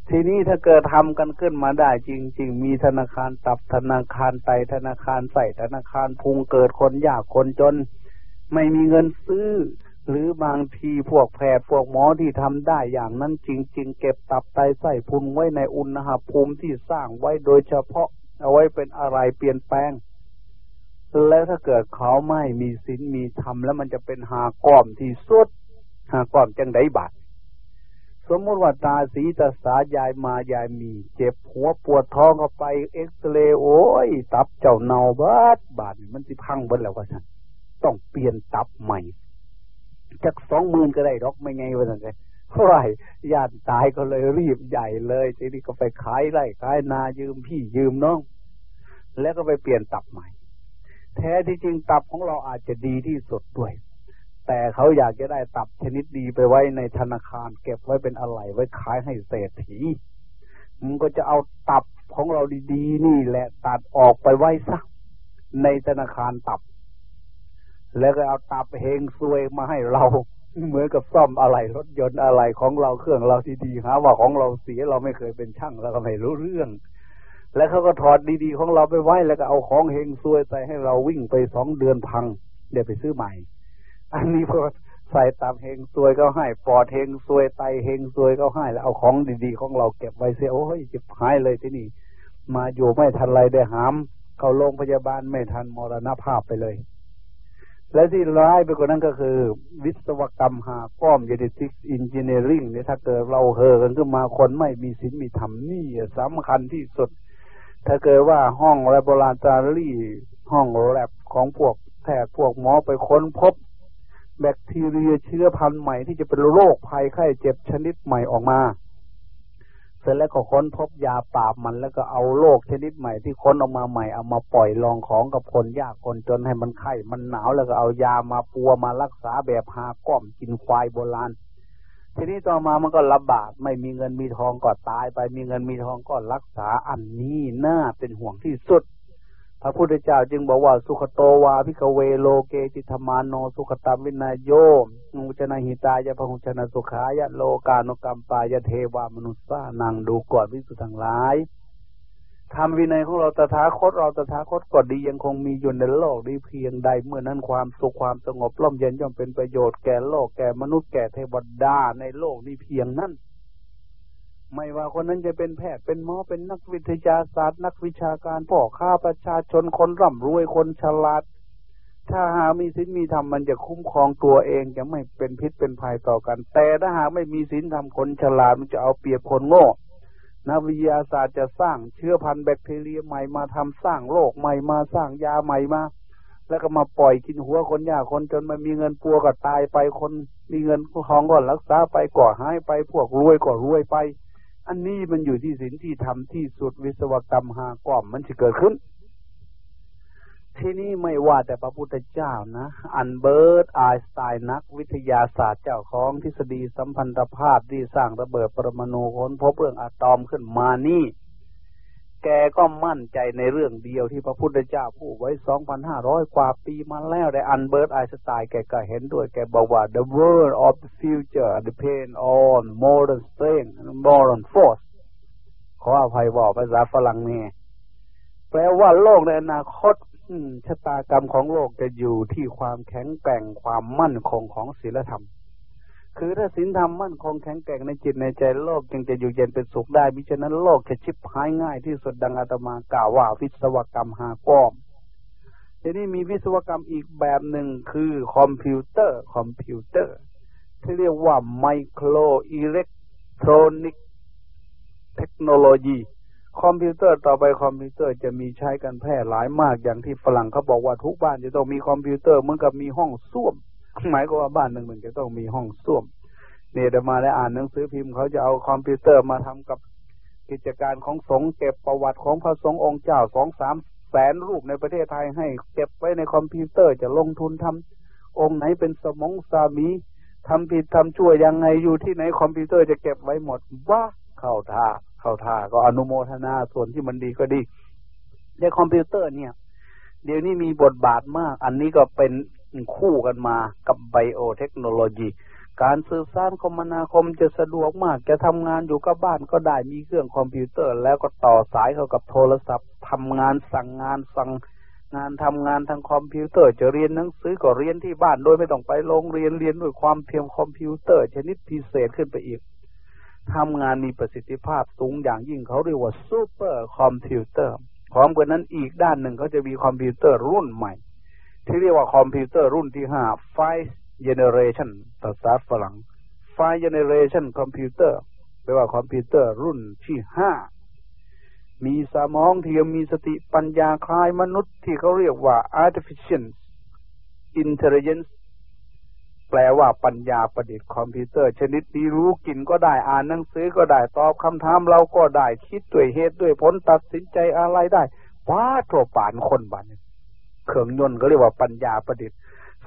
ทีนี้ถ้าเกิดทำกันขึ้นมาได้ จริง ๆ มีธนาคารตับธนาคารไตธนาคารใส่ธนาคารพุงเกิดคนยากคนจน ไม่มีเงินซื้อ หรือบางทีพวกแพทย์พวกหมอที่ทำได้อย่างนั้นจริง ๆ เก็บตับไตใส่พุงไว้ในอุณหภูมิที่สร้างไว้โดยเฉพาะ เอาไว้เป็นอะไรเปลี่ยนแปลง แล้วถ้าเกิดเขาไม่มีศีลมีธรรมแล้วมันจะเป็นหาก้อมที่สุดหาก้อมจังไดบาดส มมติว่าตาสีตาสายายมายายมี เจ็บหัวปวดท้องก็ไป เอ็กซเรย์โอ้ย ตับเจ้าเนาบาดบาดมันสิพังเบิดแล้วก็ฉันต้องเปลี่ยนตับใหม่จากสองหมื่นก็ได้ดอกไม่ไงวะนั่นเลยเพราะญาติตายก็เลยรีบใหญ่เลยทีนี้ก็ไปขายไร่ขายนายืมพี่ยืมน้อง แล้วก็ไปเปลี่ยนตับใหม่ แท้ที่จริงตับของเราอาจจะดีที่สุดด้วย แต่เขาอยากจะได้ตับชนิดดีไปไว้ในธนาคาร เก็บไว้เป็นอะไรไว้ขายให้เศรษฐีมันก็จะเอาตับของเราดีๆ นี่แหละตัดออกไปไว้ซะในธนาคารตับ แล้วก็เอาตับเฮงซวยมาให้เรา เหมือนกับซ่อมอะไรรถยนต์อะไรของเราเครื่องเราที่ดีหาว่าของเราเสียเราไม่เคยเป็นช่างเราก็ไม่รู้เรื่อง แล้วเขาก็ถอดดีๆของเราไปไว้แล้วก็เอาของเฮงซวยใส่ให้เราวิ่งไปสองเดือนพังเดี๋ยวไปซื้อใหม่ อันนี้พอใส่ตามเฮงซวยก็ให้ปอดเฮงซวยไตเฮงซวยก็ให้แล้วเอาของดีๆของเราเก็บไว้เสียโอ้ยฉิบหายเลยที่นี่ มาอยู่ไม่ทันไรได้หาม เข้าโรงพยาบาลไม่ทันมรณภาพไปเลย และที่ร้ายไปกว่านั้นก็คือ วิศวกรรมหาก้อมยู genetic engineering เนี่ยถ้าเกิดเราเฮอกันขึ้นมาคนไม่มีศีลมีธรรมนี่สำคัญที่สุด ถ้าเกิดว่าห้อง laboratory ห้องแลบของพวกแพทย์พวกหมอไปค้นพบ แบคทีเรียเชื้อพันธุ์ใหม่ที่จะเป็นโรคภัยไข้เจ็บชนิดใหม่ออกมา เสร็จแล้วก็ค้นพบยาปราบมันแล้วก็เอาโรคชนิดใหม่ที่ค้นออกมาใหม่เอามาปล่อยลองของกับคนยากคนจนให้มันไข้มันหนาวแล้วก็เอายามาปัวมารักษาแบบหาก้อมกินควายโบราณทีนี้ต่อมามันก็ระบาดไม่มีเงินมีทองก็ตายไปมีเงินมีทองก็รักษาอันนี้น่าเป็นห่วงที่สุด พระพุทธเจ้าจึงบอกว่าสุขโตวาพิกเวโลเกจิธมาโนสุขตามวินายโยมุจนาหิตายะพหุชนะสุขายะโลกานุกรรมปายะเทวามนุษย์านังดูก่อนวิสุทธังหลายทำวินัยของเราตถาคตเราตถาคตก็ดียังคงมีอยู่ในโลกนี้เพียงใดเมื่อนั้นความสุขความสงบร่มเย็นย่อมเป็นประโยชน์แก่โลกแก่มนุษย์แก่เทวดาในโลกนี้เพียงนั้น ไม่ว่าคนนั้นจะเป็นแพทย์เป็นหมอเป็นนักวิทยาศาสตร์ นักวิชาการพ่อค้าประชาชนคนร่ำรวยคนฉลาด ถ้าหามีศีลมีธรรมมันจะคุ้มครองตัวเองจะไม่เป็นพิษเป็นภัยต่อกัน แต่ถ้าหากไม่มีศีลธรรมคนฉลาดมันจะเอาเปรียบคนโง่นักวิทยาศาสตร์จะสร้างเชื้อพันธุ์แบคทีเรียใหม่มาทำสร้างโรคใหม่มาสร้างยาใหม่มาแล้วก็มาปล่อยกินหัวคนยากคนจนมันมีเงินปัวก็ตายไปคนมีเงินทองก็รักษาไปก่อหายไปพวกรวยก็รวยไป อันนี้มันอยู่ที่ศีลที่ทำที่สุดวิศวกรรมหากรอมมันจะเกิดขึ้น ที่นี่ไม่ว่าแต่พระพุทธเจ้านะ อัลเบิร์ตไอน์สไตน์นักวิทยาศาสตร์เจ้าของทฤษฎีสัมพันธภาพที่สร้างระเบิดปรมาณูค้นพบเรื่องอะตอมขึ้นมานี่ แกก็มั่นใจในเรื่องเดียวที่พระพุทธเจ้าพูดไว้สองพันห้าร้อยกว่าปีมาแล้วแต่อัลเบิร์ตไอน์สไตน์แกก็เห็นด้วยแกบอกว่า the world of the future depends on moral strength and moral force ขออภัยบอกภาษาฝรั่งนี่แปลว่าโลกในอนาคตชะตากรรมของโลกจะอยู่ที่ความแข็งแกร่งความมั่นคงของศีลธรรม คือถ้าศีลธรรมมั่นคงแข็งแกร่งในจิตในใจโลกจึงจะอยู่เย็นเป็นสุขได้มิฉะนั้นโลกจะชิบหายง่ายที่สุดดังอาตมากล่าวว่าวิศวกรรมหาก้อมทีนี้มีวิศวกรรมอีกแบบหนึ่งคือคอมพิวเตอร์คอมพิวเตอร์ ที่เรียกว่าไมโครอิเล็กทรอนิกเทคโนโลยีคอมพิวเตอร์ต่อไปคอมพิวเตอร์จะมีใช้กันแพร่หลายมากอย่างที่ฝรั่งเขาบอกว่าทุกบ้านจะต้องมีคอมพิวเตอร์เหมือนกับมีห้องส้วม หมายก็ว่าบ้านหนึ่งมันจะต้องมีห้องส้วมเนี่ยเดี๋ยวมาได้อ่านหนังสือพิมพ์เขาจะเอาคอมพิวเตอร์มาทำกับกิจการของสงฆ์เก็บประวัติของพระสงฆ์องค์เจ้าสองสามแสนรูปในประเทศไทยให้เก็บไว้ในคอมพิวเตอร์จะลงทุนทำองค์ไหนเป็นสมองสามีทำผิดทำชั่วยังไงอยู่ที่ไหนคอมพิวเตอร์จะเก็บไว้หมดว่าเข้าท่าเข้าท่าก็อนุโมทนาส่วนที่มันดีก็ดีในคอมพิวเตอร์เนี่ย เดี๋ยวนี้มีบทบาทมาก อันนี้ก็เป็น คู่กันมากับ biotechnology การสื่อสารคมนาคมจะสะดวกมาก จะทำงานอยู่กับบ้านก็ได้มีเครื่องคอมพิวเตอร์ แล้วก็ต่อสายเข้ากับโทรศัพท์ทำงานสั่งงานสั่งงานทำงานทางคอมพิวเตอร์ จะเรียนหนังสือก็เรียนที่บ้านโดยไม่ต้องไปโรงเรียนเรียนด้วยความเพียงคอมพิวเตอร์ ชนิดพิเศษขึ้นไปอีกทำงานมีประสิทธิภาพสูงอย่างยิ่งเขาเรียกว่าซูเปอร์คอมพิวเตอร์พร้อมกันนั้นอีกด้านหนึ่งเขาจะมีคอมพิวเตอร์รุ่นใหม่ ที่เรียกว่าคอมพิวเตอร์รุ่นที่ห้า five generation ภาษาฝรั่ง five generation คอมพิวเตอร์แปลว่าคอมพิวเตอร์รุ่นที่ห้า มีสมองเที่มีสติปัญญาคล้ายมนุษย์ที่เขาเรียกว่า artificial intelligence แปลว่าปัญญาประดิษฐ์คอมพิวเตอร์ ชนิดนี้รู้กินก็ได้อ่านหนังสือก็ได้ตอบคำถามเราก็ได้คิดด้วยเหตุด้วยผลตัดสินใจอะไรได้ว้าโตรปานคนบ้าน เครื่องยนต์ก็เรียกว่าปัญญาประดิษฐ์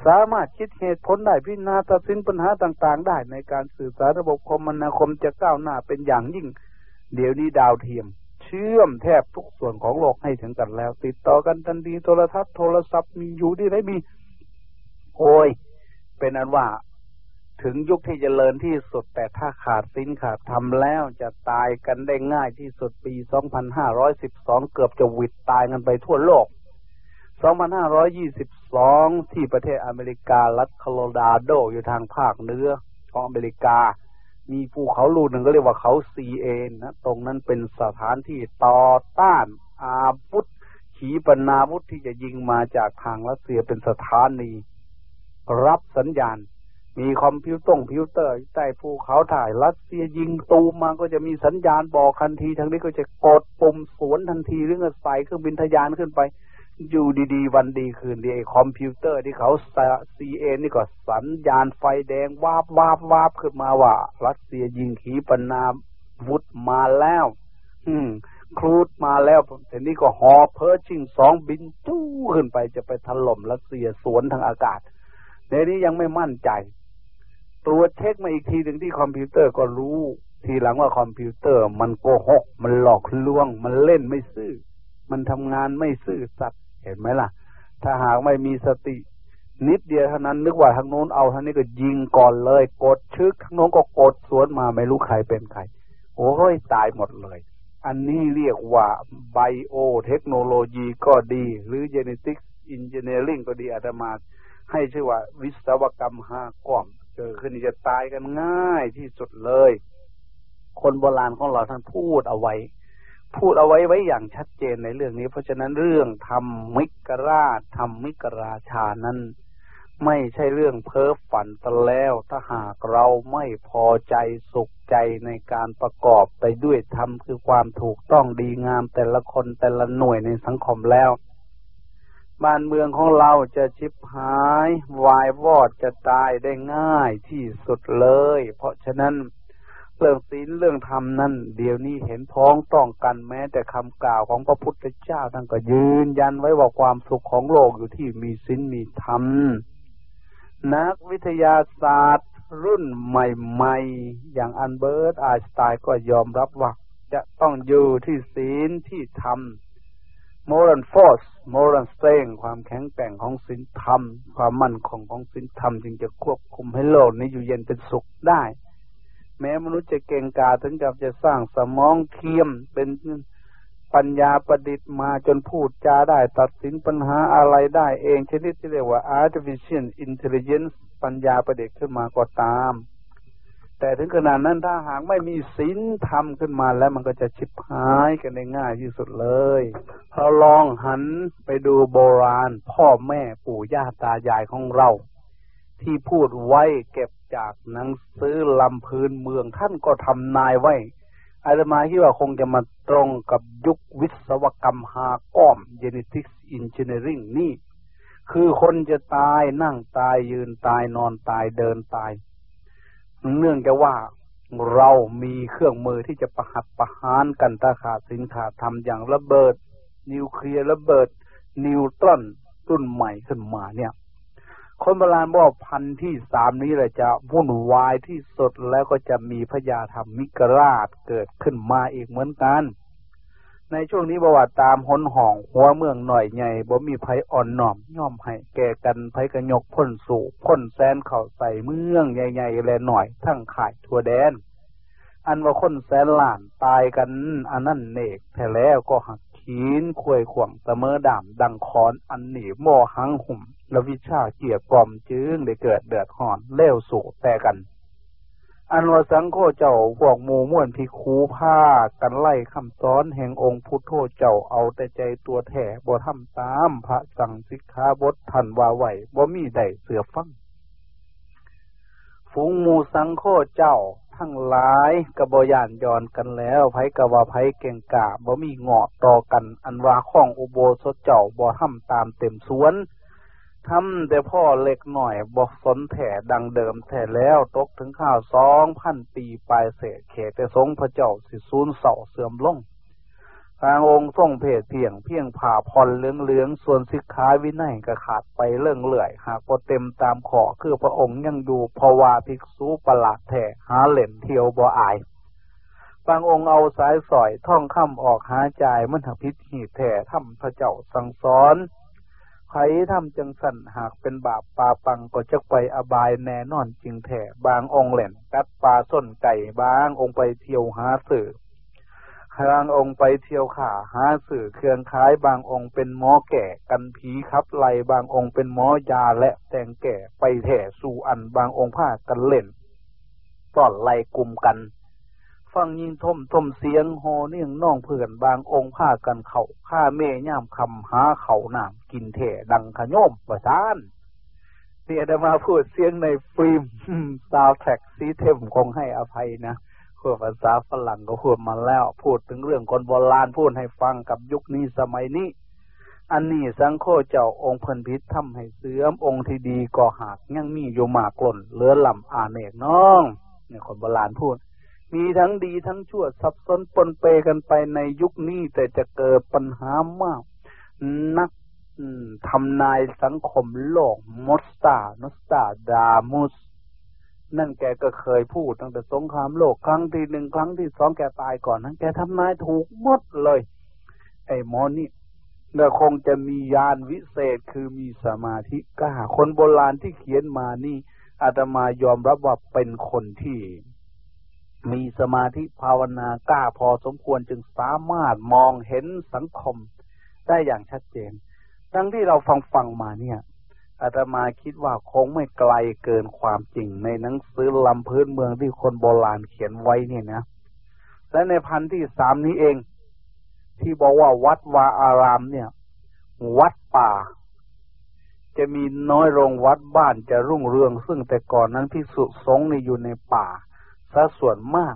สามารถคิดเหตุผลได้พิจารณาตัดสินปัญหาต่างๆ ได้ในการสื่อสารระบบคมนาคมจะก้าวหน้าเป็นอย่างยิ่ง เดี๋ยวนี้ดาวเทียม เชื่อมแทบทุกส่วนของโลกให้ถึงกันแล้ว ติดต่อกันทันทีโทรทัศน์โทรศัพท์มีอยู่ที่ไหนมี โอ้ย เป็นอันว่าถึงยุคที่จเจริญที่สุด แต่ถ้าขาดสินขาดทำแล้วจะตายกันได้ง่ายที่สุดปี 2512 เกือบจะวิดตายกันไปทั่วโลก 2522 ที่ประเทศอเมริการัฐโคโลราโดอยู่ทางภาคเหนือของอเมริกา มีภูเขาลูกหนึ่งก็เรียกว่าเขาซีเอนนะตรงนั้นเป็นสถานที่ต่อต้านอาวุธขีปนาวุธที่จะยิงมาจากทางรัสเซียเป็นสถานี รับสัญญาณ มีคอมพิวต์พิวเตอร์ใต้ภูเขาถ้ารัสเซียยิงตูมมาก็จะมีสัญญาณบอกทันทีทางนี้ก็จะกดปุ่มสวนทันทีเรื่องใส่เครื่องบินทะยานขึ้นไป อยู่ดีๆ วันดีคืนดีไอ้คอมพิวเตอร์ที่เขาซีเอนี่ก็สัญญาณไฟแดงวาบวาบวาบขึ้นมาว่ารัสเซียยิงขีปนาวุธมาแล้ว อืมครูซมาแล้วทีนี้ก็หอเพอร์ชิงสองบินจู้ขึ้นไปจะไปถล่มรัสเซียสวนทางอากาศในนี้ยังไม่มั่นใจ ตรวจเช็คมาอีกทีหนึ่งที่คอมพิวเตอร์ก็รู้ ทีหลังว่าคอมพิวเตอร์ มันโกหก มันหลอกลวง มันเล่นไม่ซื่อ มันทำงานไม่ซื่อสัตย์ เห็นไหมล่ะ ถ้าหากไม่มีสติ นิดเดียวเท่านั้น นึกว่าทางโน้นเอาทางนี้ก็ยิงก่อนเลย กดชึกทางโน้นก็กดสวนมาไม่รู้ใครเป็นใคร โอ้ยตายหมดเลย อันนี้เรียกว่าไบโอเทคโนโลยีก็ดี หรือเจเนติกอินเจเนียริงก็ดีอาตมาให้ชื่อว่าวิศวกรรมห้าก้อมเกิดขึ้นจะตายกันง่ายที่สุดเลย คนโบราณของเราท่านพูดเอาไว้ พูดเอาไว้ไว้อย่างชัดเจนในเรื่องนี้ เพราะฉะนั้นเรื่องทำมิกราชทำมิกราชานั้น ไม่ใช่เรื่องเพ้อฝันตะแล้ว ถ้าหากเราไม่พอใจสุขใจในการประกอบไปด้วยธรรมคือความถูกต้องดีงามแต่ละคนแต่ละหน่วยในสังคมแล้ว บ้านเมืองของเราจะชิบหายวายวอดจะตายได้ง่ายที่สุดเลย เพราะฉะนั้น เรื่องศีลเรื่องธรรมนั่นเดี๋ยวนี้เห็นพ้องต้องกันแม้ แต่คำกล่าวของพระพุทธเจ้าท่านก็ยืนยันไว้ว่าความสุขของโลกอยู่ที่มีศีลมีธรรม นักวิทยาศาสตร์ รุ่นใหม่ๆ อย่างอันเบิร์ตไอน์สไตน์ก็ยอมรับว่า จะต้องอยู่ที่ศีลที่ธรรม moral force moral strength ความแข็งแกร่งของศีลธรรม ความมั่นคงของศีลธรรมจึงจะควบคุมให้โลกนี้อยู่เย็นเป็นสุขได้ แม้มนุษย์จะเก่งกาถึงกับจะสร้างสมองเทียมเป็นปัญญาประดิษฐ์มาจนพูดจาได้ตัดสินปัญหาอะไรได้เองชนิดที่เรียกว่า artificial intelligence ปัญญาประดิษฐ์ขึ้นมาก็ตาม แต่ถึงขนาดนั้นถ้าหากไม่มีศีลธรรมขึ้นมาแล้วมันก็จะชิบหายกันได้ง่ายที่สุดเลยเราลองหันไปดูโบราณ พ่อแม่ปู่ย่าตายายของเรา ที่พูดไว้เก็บจากหนังสือลำพื้นเมืองท่านก็ทำนายไว้อาตมาคิดว่าคงจะมาตรงกับยุควิศวกรรมหาก้อม genetics engineering นี่ คือคนจะตายนั่งตายยืนตายนอนตายเดินตาย เนื่องจากว่าเรามีเครื่องมือที่จะประหัตประหารกันถ้าขาดสินขาดทำอย่างระเบิด นิวเคลียร์ระเบิด นิวตรอนรุ่นใหม่ขึ้นมาเนี่ย คนโบราณบอกพันที่สามนี้แหละจะวุ่นวายที่สุดแล้วก็จะมีพญาธรรมมิกราชเกิดขึ้นมาอีกเหมือนกัน ในช่วงนี้บวชตามหนห่อง หัวเมืองหน่อยใหญ่บ่มีไผอ่อนน้อมย่อมให้แก่กันไผกระยกพ้นสู่พ้นแสนเข้าใส่เมืองใหญ่ๆแลหน่อย ทั้งขายทั่วแดน อันว่าคนแสนล้านตายกันอันนั่นเนกแท้แล้วก็หักขีนควยขวงเสมอดามดังคอนอันหนีโมหังหุ่ม และวิชาเกี่ยกล่อมจึงได้เกิดเดือดห่อนเลี้ยวสู่แต่กัน อันว่าสังโฆเจ้าพวกมูม่วนพิคูผ้ากันไล่คำซ้อนแห่งองค์พุทโธเจ้าเอาแต่ใจตัวแถ่บ่ทำตามพระสั่งสิกขาบททันว่าไหวบ่มีใดเสือฟังฝูงมูสังโฆเจ้าทั้งหลายกระบยานย้อนกันแล้วไผกะว่าไผเก่งกาบ่มีเงาะต่อกัน อันว่าข้องอุโบสถเจ้าบ่ทำตามเต็มสวน ทำแต่พ่อเล็กหน่อยบอกสนแถ่ดังเดิมแถ่แล้วตกถึงข้าวสองพันปีปลายเศษเขตแต่ทรงพระเจ้าสิซูนเสาเสื่อมลงทางองค์ทรงเพศเพียงเพียงผ่าพรเหลืองเหลืองส่วนสิกขาวินัยก็ขาดไปเรื่องเลื่อยหากบ่เต็มตามขอคือพระองค์ยังดูภาวาภิกษุประหลาดแท้หาเหล่นเที่ยวบ่อายบางองค์เอาสายสอยท่องคำออกหาจ่ายมันถักพิษหีแท้ทำพระเจ้าสั่งสอน ใครทำจังสันหากเป็นบาปปาปังก็จะไปอบายแน่นอนจริงแท้บางองค์เหล่นกัดปลาส้นไก่บางองค์ไปเที่ยวหาสื่อบางองค์ไปเที่ยวขาหาสื่อเครื่องขายบางองค์เป็นหมอแก่กันผีครับไลบางองค์เป็นหมอยาและแต่งแก่ไปแถ่สู่อันบางองค์ผ้ากันเล่นต้อนไล่กลุ่มกัน ฟังยิงทมทมเสียงโฮเนียงน้องเพื่อนบางองค์ผ้ากันเขาข้าเม่ย่ามคำหาเข่าหนามกินแถ่ดังขโยมประสานเนี่ยได้มาพูดเสียงในฟิล์มซาวแท็กซีเทมคงให้อภัยนะพูดภาษาฝรั่งก็พูดมาแล้ว พูดถึงเรื่องคนโบราณพูดให้ฟังกับยุคนี้สมัยนี้ อันนี้สังโฆเจ้าองค์เพิ่นพิษทำให้เสื่อมองค์ที่ดีก็หากยังมีอยู่มากล่นเลือลำอาเนกน้อง เนี่ยคนโบราณพูด มีทั้งดีทั้งชั่วซับซ้อนปนเปกันไปในยุคนี้แต่จะเกิดปัญหามาก นักทำนายสังคมโลกมอสตานอสตาดามุส นั่นแกก็เคยพูดตั้งแต่สงครามโลกครั้งที่หนึ่งครั้งที่สองแกตายก่อนนั้นแกทำนายถูกหมดเลย ไอ้หมอนี่เ่คงจะมียานวิเศษคือมีสมาธิกล้าคนโบราณที่เขียนมานี่อาตมายอมรับว่าเป็นคนที่ มีสมาธิภาวนากล้าพอสมควรจึงสามารถมองเห็นสังคมได้อย่างชัดเจน ทั้งที่เราฟังฟังมาเนี่ยอาตมาคิดว่าคงไม่ไกลเกินความจริงในหนังสือลำพื้นเมืองที่คนโบราณเขียนไว้เนี่ยนะ และในพันที่สามนี้เอง ที่บอกว่าวัดวาอารามเนี่ย วัดป่า จะมีน้อยโรงวัดบ้านจะรุ่งเรือง ซึ่งแต่ก่อนนั้นพิสุสงนี่อยู่ในป่า ซะส่วนมาก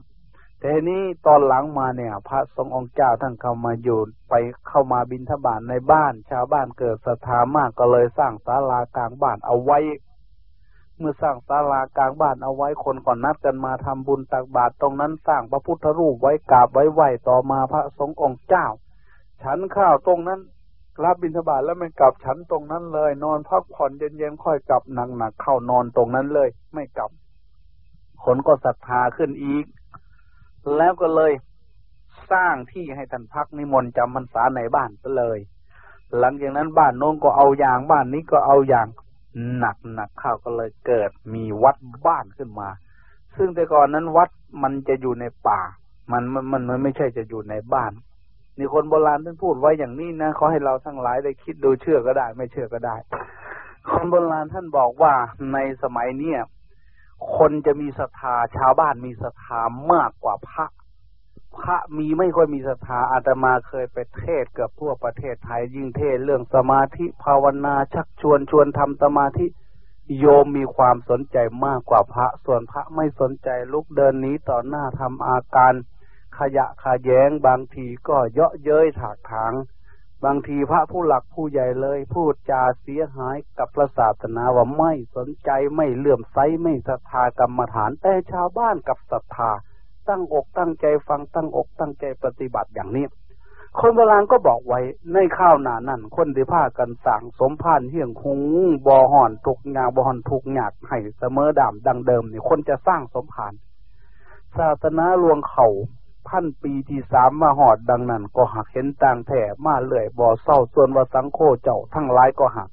แต่นี้ตอนหลังมาเนี่ย พระสงฆ์องค์เจ้าท่านเข้ามาอยู่ไปเข้ามาบินทบาทในบ้าน ชาวบ้านเกิดศรัทธามากก็เลยสร้างศาลากลางบ้านเอาไว้ เมื่อสร้างศาลากลางบ้านเอาไว้คนก่อนนัดกันมาทำบุญตักบาตรตรงนั้นสร้างพระพุทธรูปไว้กราบไว้ไหวต่อมาพระสงฆ์องค์เจ้า ฉันข้าวตรงนั้นรับบิณฑบาตแล้วไม่กลับฉันตรงนั้นเลย นอนพักผ่อนเย็นๆค่อยกลับหนักๆเข้านอนตรงนั้นเลย ไม่กลับ คนก็ศรัทธาขึ้นอีก แล้วก็เลยสร้างที่ให้ท่านพักนิมนต์จำพรรษาในบ้านไปเลย หลังจากนั้นบ้านโน้นก็เอาอย่างบ้านนี้ก็เอาอย่างหนักหนักข้าวก็เลยเกิดมีวัดบ้านขึ้นมา ซึ่งแต่ก่อนนั้นวัดมันจะอยู่ในป่า มันมันมันไม่ใช่จะอยู่ในบ้านนี่คนโบราณท่านพูดไว้อย่างนี้นะขอให้เราทั้งหลายได้คิดดูเชื่อก็ได้ ไม่เชื่อก็ได้ คนโบราณท่านบอกว่าในสมัยเนี้ย คนจะมีศรัทธาชาวบ้านมีศรัทธามากกว่าพระ พระมีไม่ค่อยมีศรัทธาอาตมาเคยไปเทศเกือบทั่วประเทศไทยยิ่งเทศเรื่องสมาธิภาวนาชักชวนชวนทำสมาธิโยมมีความสนใจมากกว่าพระ ส่วนพระไม่สนใจลุกเดินนี้ต่อหน้าทำอาการ ขยะขยแยงบางทีก็เยาะเย้ยถากถาง บางทีพระผู้หลักผู้ใหญ่เลย พูดจาเสียหายกับพระศาสนาว่าไม่สนใจไม่เลื่อมใสไม่ศรัทธากรรมฐาน แต่ชาวบ้านกับศรัทธา ตั้งอกตั้งใจฟังตั้งอกตั้งใจปฏิบัติอย่างนี้ คนโบราณก็บอกไว้ในข้าวหนานั่นคนที่พากันสั่งสมพานเฮียงคงบอห่อนทุกงาบอห่อนทุกหยากให้เสมอดามดังเดิมนี่คนจะสร้างสมพานศาสนาลวงเขา พันปีที่สามมาหอดดังนั้น ก็หักเห็นต่างแถ่มาเลื่อยบ่อเศร้าส่วนว่าสังโคเจ้าทั้งหลายก็หัก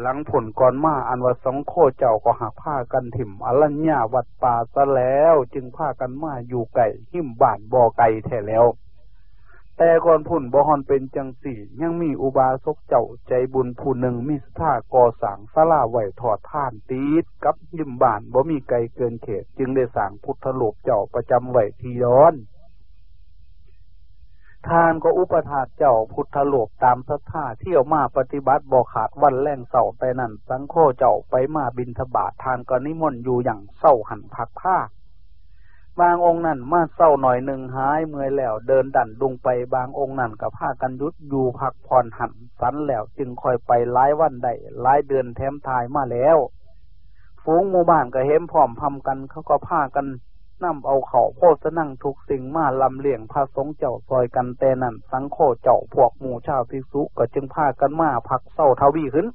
หลังผลก่อนมาอันว่าสังโคเจ้าก็หักผ้ากันถิ่มอรัญญาวัดป่าซะแล้ว จึงผ้ากันมาอยู่ไก่หิมบ้านบ่อไก่แท้แล้ว แต่ก่อนพุ่นบ่ฮอนเป็นจังสี่ยังมีอุบาสกเจ้าใจบุญผู้หนึ่งมีสถาก่อสางสลาไหวถอดท่านตีดกับยิมบ้านบ่มีไกลเกินเขต จึงได้สางพุทธลูปเจ้าประจำไหวทีย้อน ทานก็อุปถาเจ้าพุทธโลกตามศรัทธาเที่ยวมาปฏิบัติบ่ขาดวันแรงเสาแต่นั่น สังโฆเจ้าไปมาบินทบาททานก็นิมนต์อยู่อย่างเศร้าหันพักผ้าบางองค์นั่นมาเศร้าหน่อยหนึ่งหายเมื่อยแล้วเดินดันดุงไปบางองค์นั่นกับผ้ากันยุดอยู่พักผ่อนหันสันแล้วจึงคอยไปหลายวันได้หลายเดือนแถมทายมาแล้ว ฝูงหมู่บ้านก็เห็นพร้อมพำกันเขาก็ผ้ากัน นำเอาเขาโพสนั่งทุกสิ่งมาลำเลียงพระสงฆ์เจ้าซอยกันแต่นั่นสังโฆเจ้าพวกหมู่ชาวภิกษุก็จึงพากันมาพักเศร้าทวีขึ้น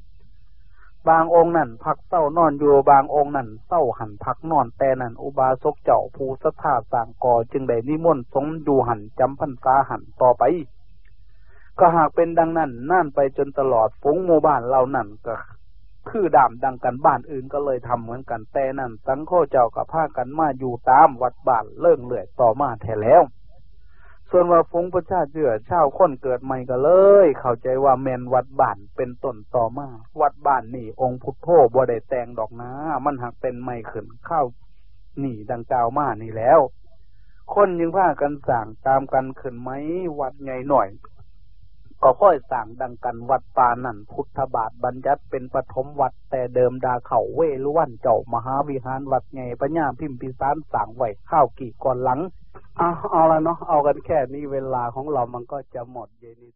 บางองค์นั่นพักเศร้านอนอยู่บางองค์นั่นเศร้าหันพักนอนแต่นั่นอุบาสกเจ้าภูสถาสางกอจึงได้นิมนต์สงอยู่หันจำพรรษาหันต่อไป ก็หากเป็นดังนั้นนั่นไปจนตลอดฝูงหมู่บ้านเหล่านั้นก็ คือดามดังกันบ้านอื่นก็เลยทำเหมือนกันแต่นั่นสังโฆเจ้ากับผ้ากันมาอยู่ตามวัดบ้านเลิ่งเลื่อยต่อมาแท้แล้ว ส่วนว่าฟงประชาเจือเช่าคนเกิดใหม่ก็เลย เข้าใจว่าแมนวัดบ้านเป็นต้นต่อมา วัดบ้านนี่ องค์พุทโธบ่ได้แต่งดอกนะ มันหักเป็นไม่ขึ้นเข้านี่ดังกล่าวมานี่แล้ว คนยังผ้ากันสั่งตามกันขึ้นไหมวัดไงหน่อย ก็ค่อยสั่งดังกันวัดปานั่นพุทธบาทบัญญัติเป็นปฐมวัดแต่เดิมดาเข่าเวลุวันเจ้ามหาวิหารวัดไงปัญญาพิมพิสารสั่งไหวข้าวกี่ก่อนหลังเอาเอาละเนาะเอากันแค่นี้เวลาของเรามันก็จะหมดเย็นนี้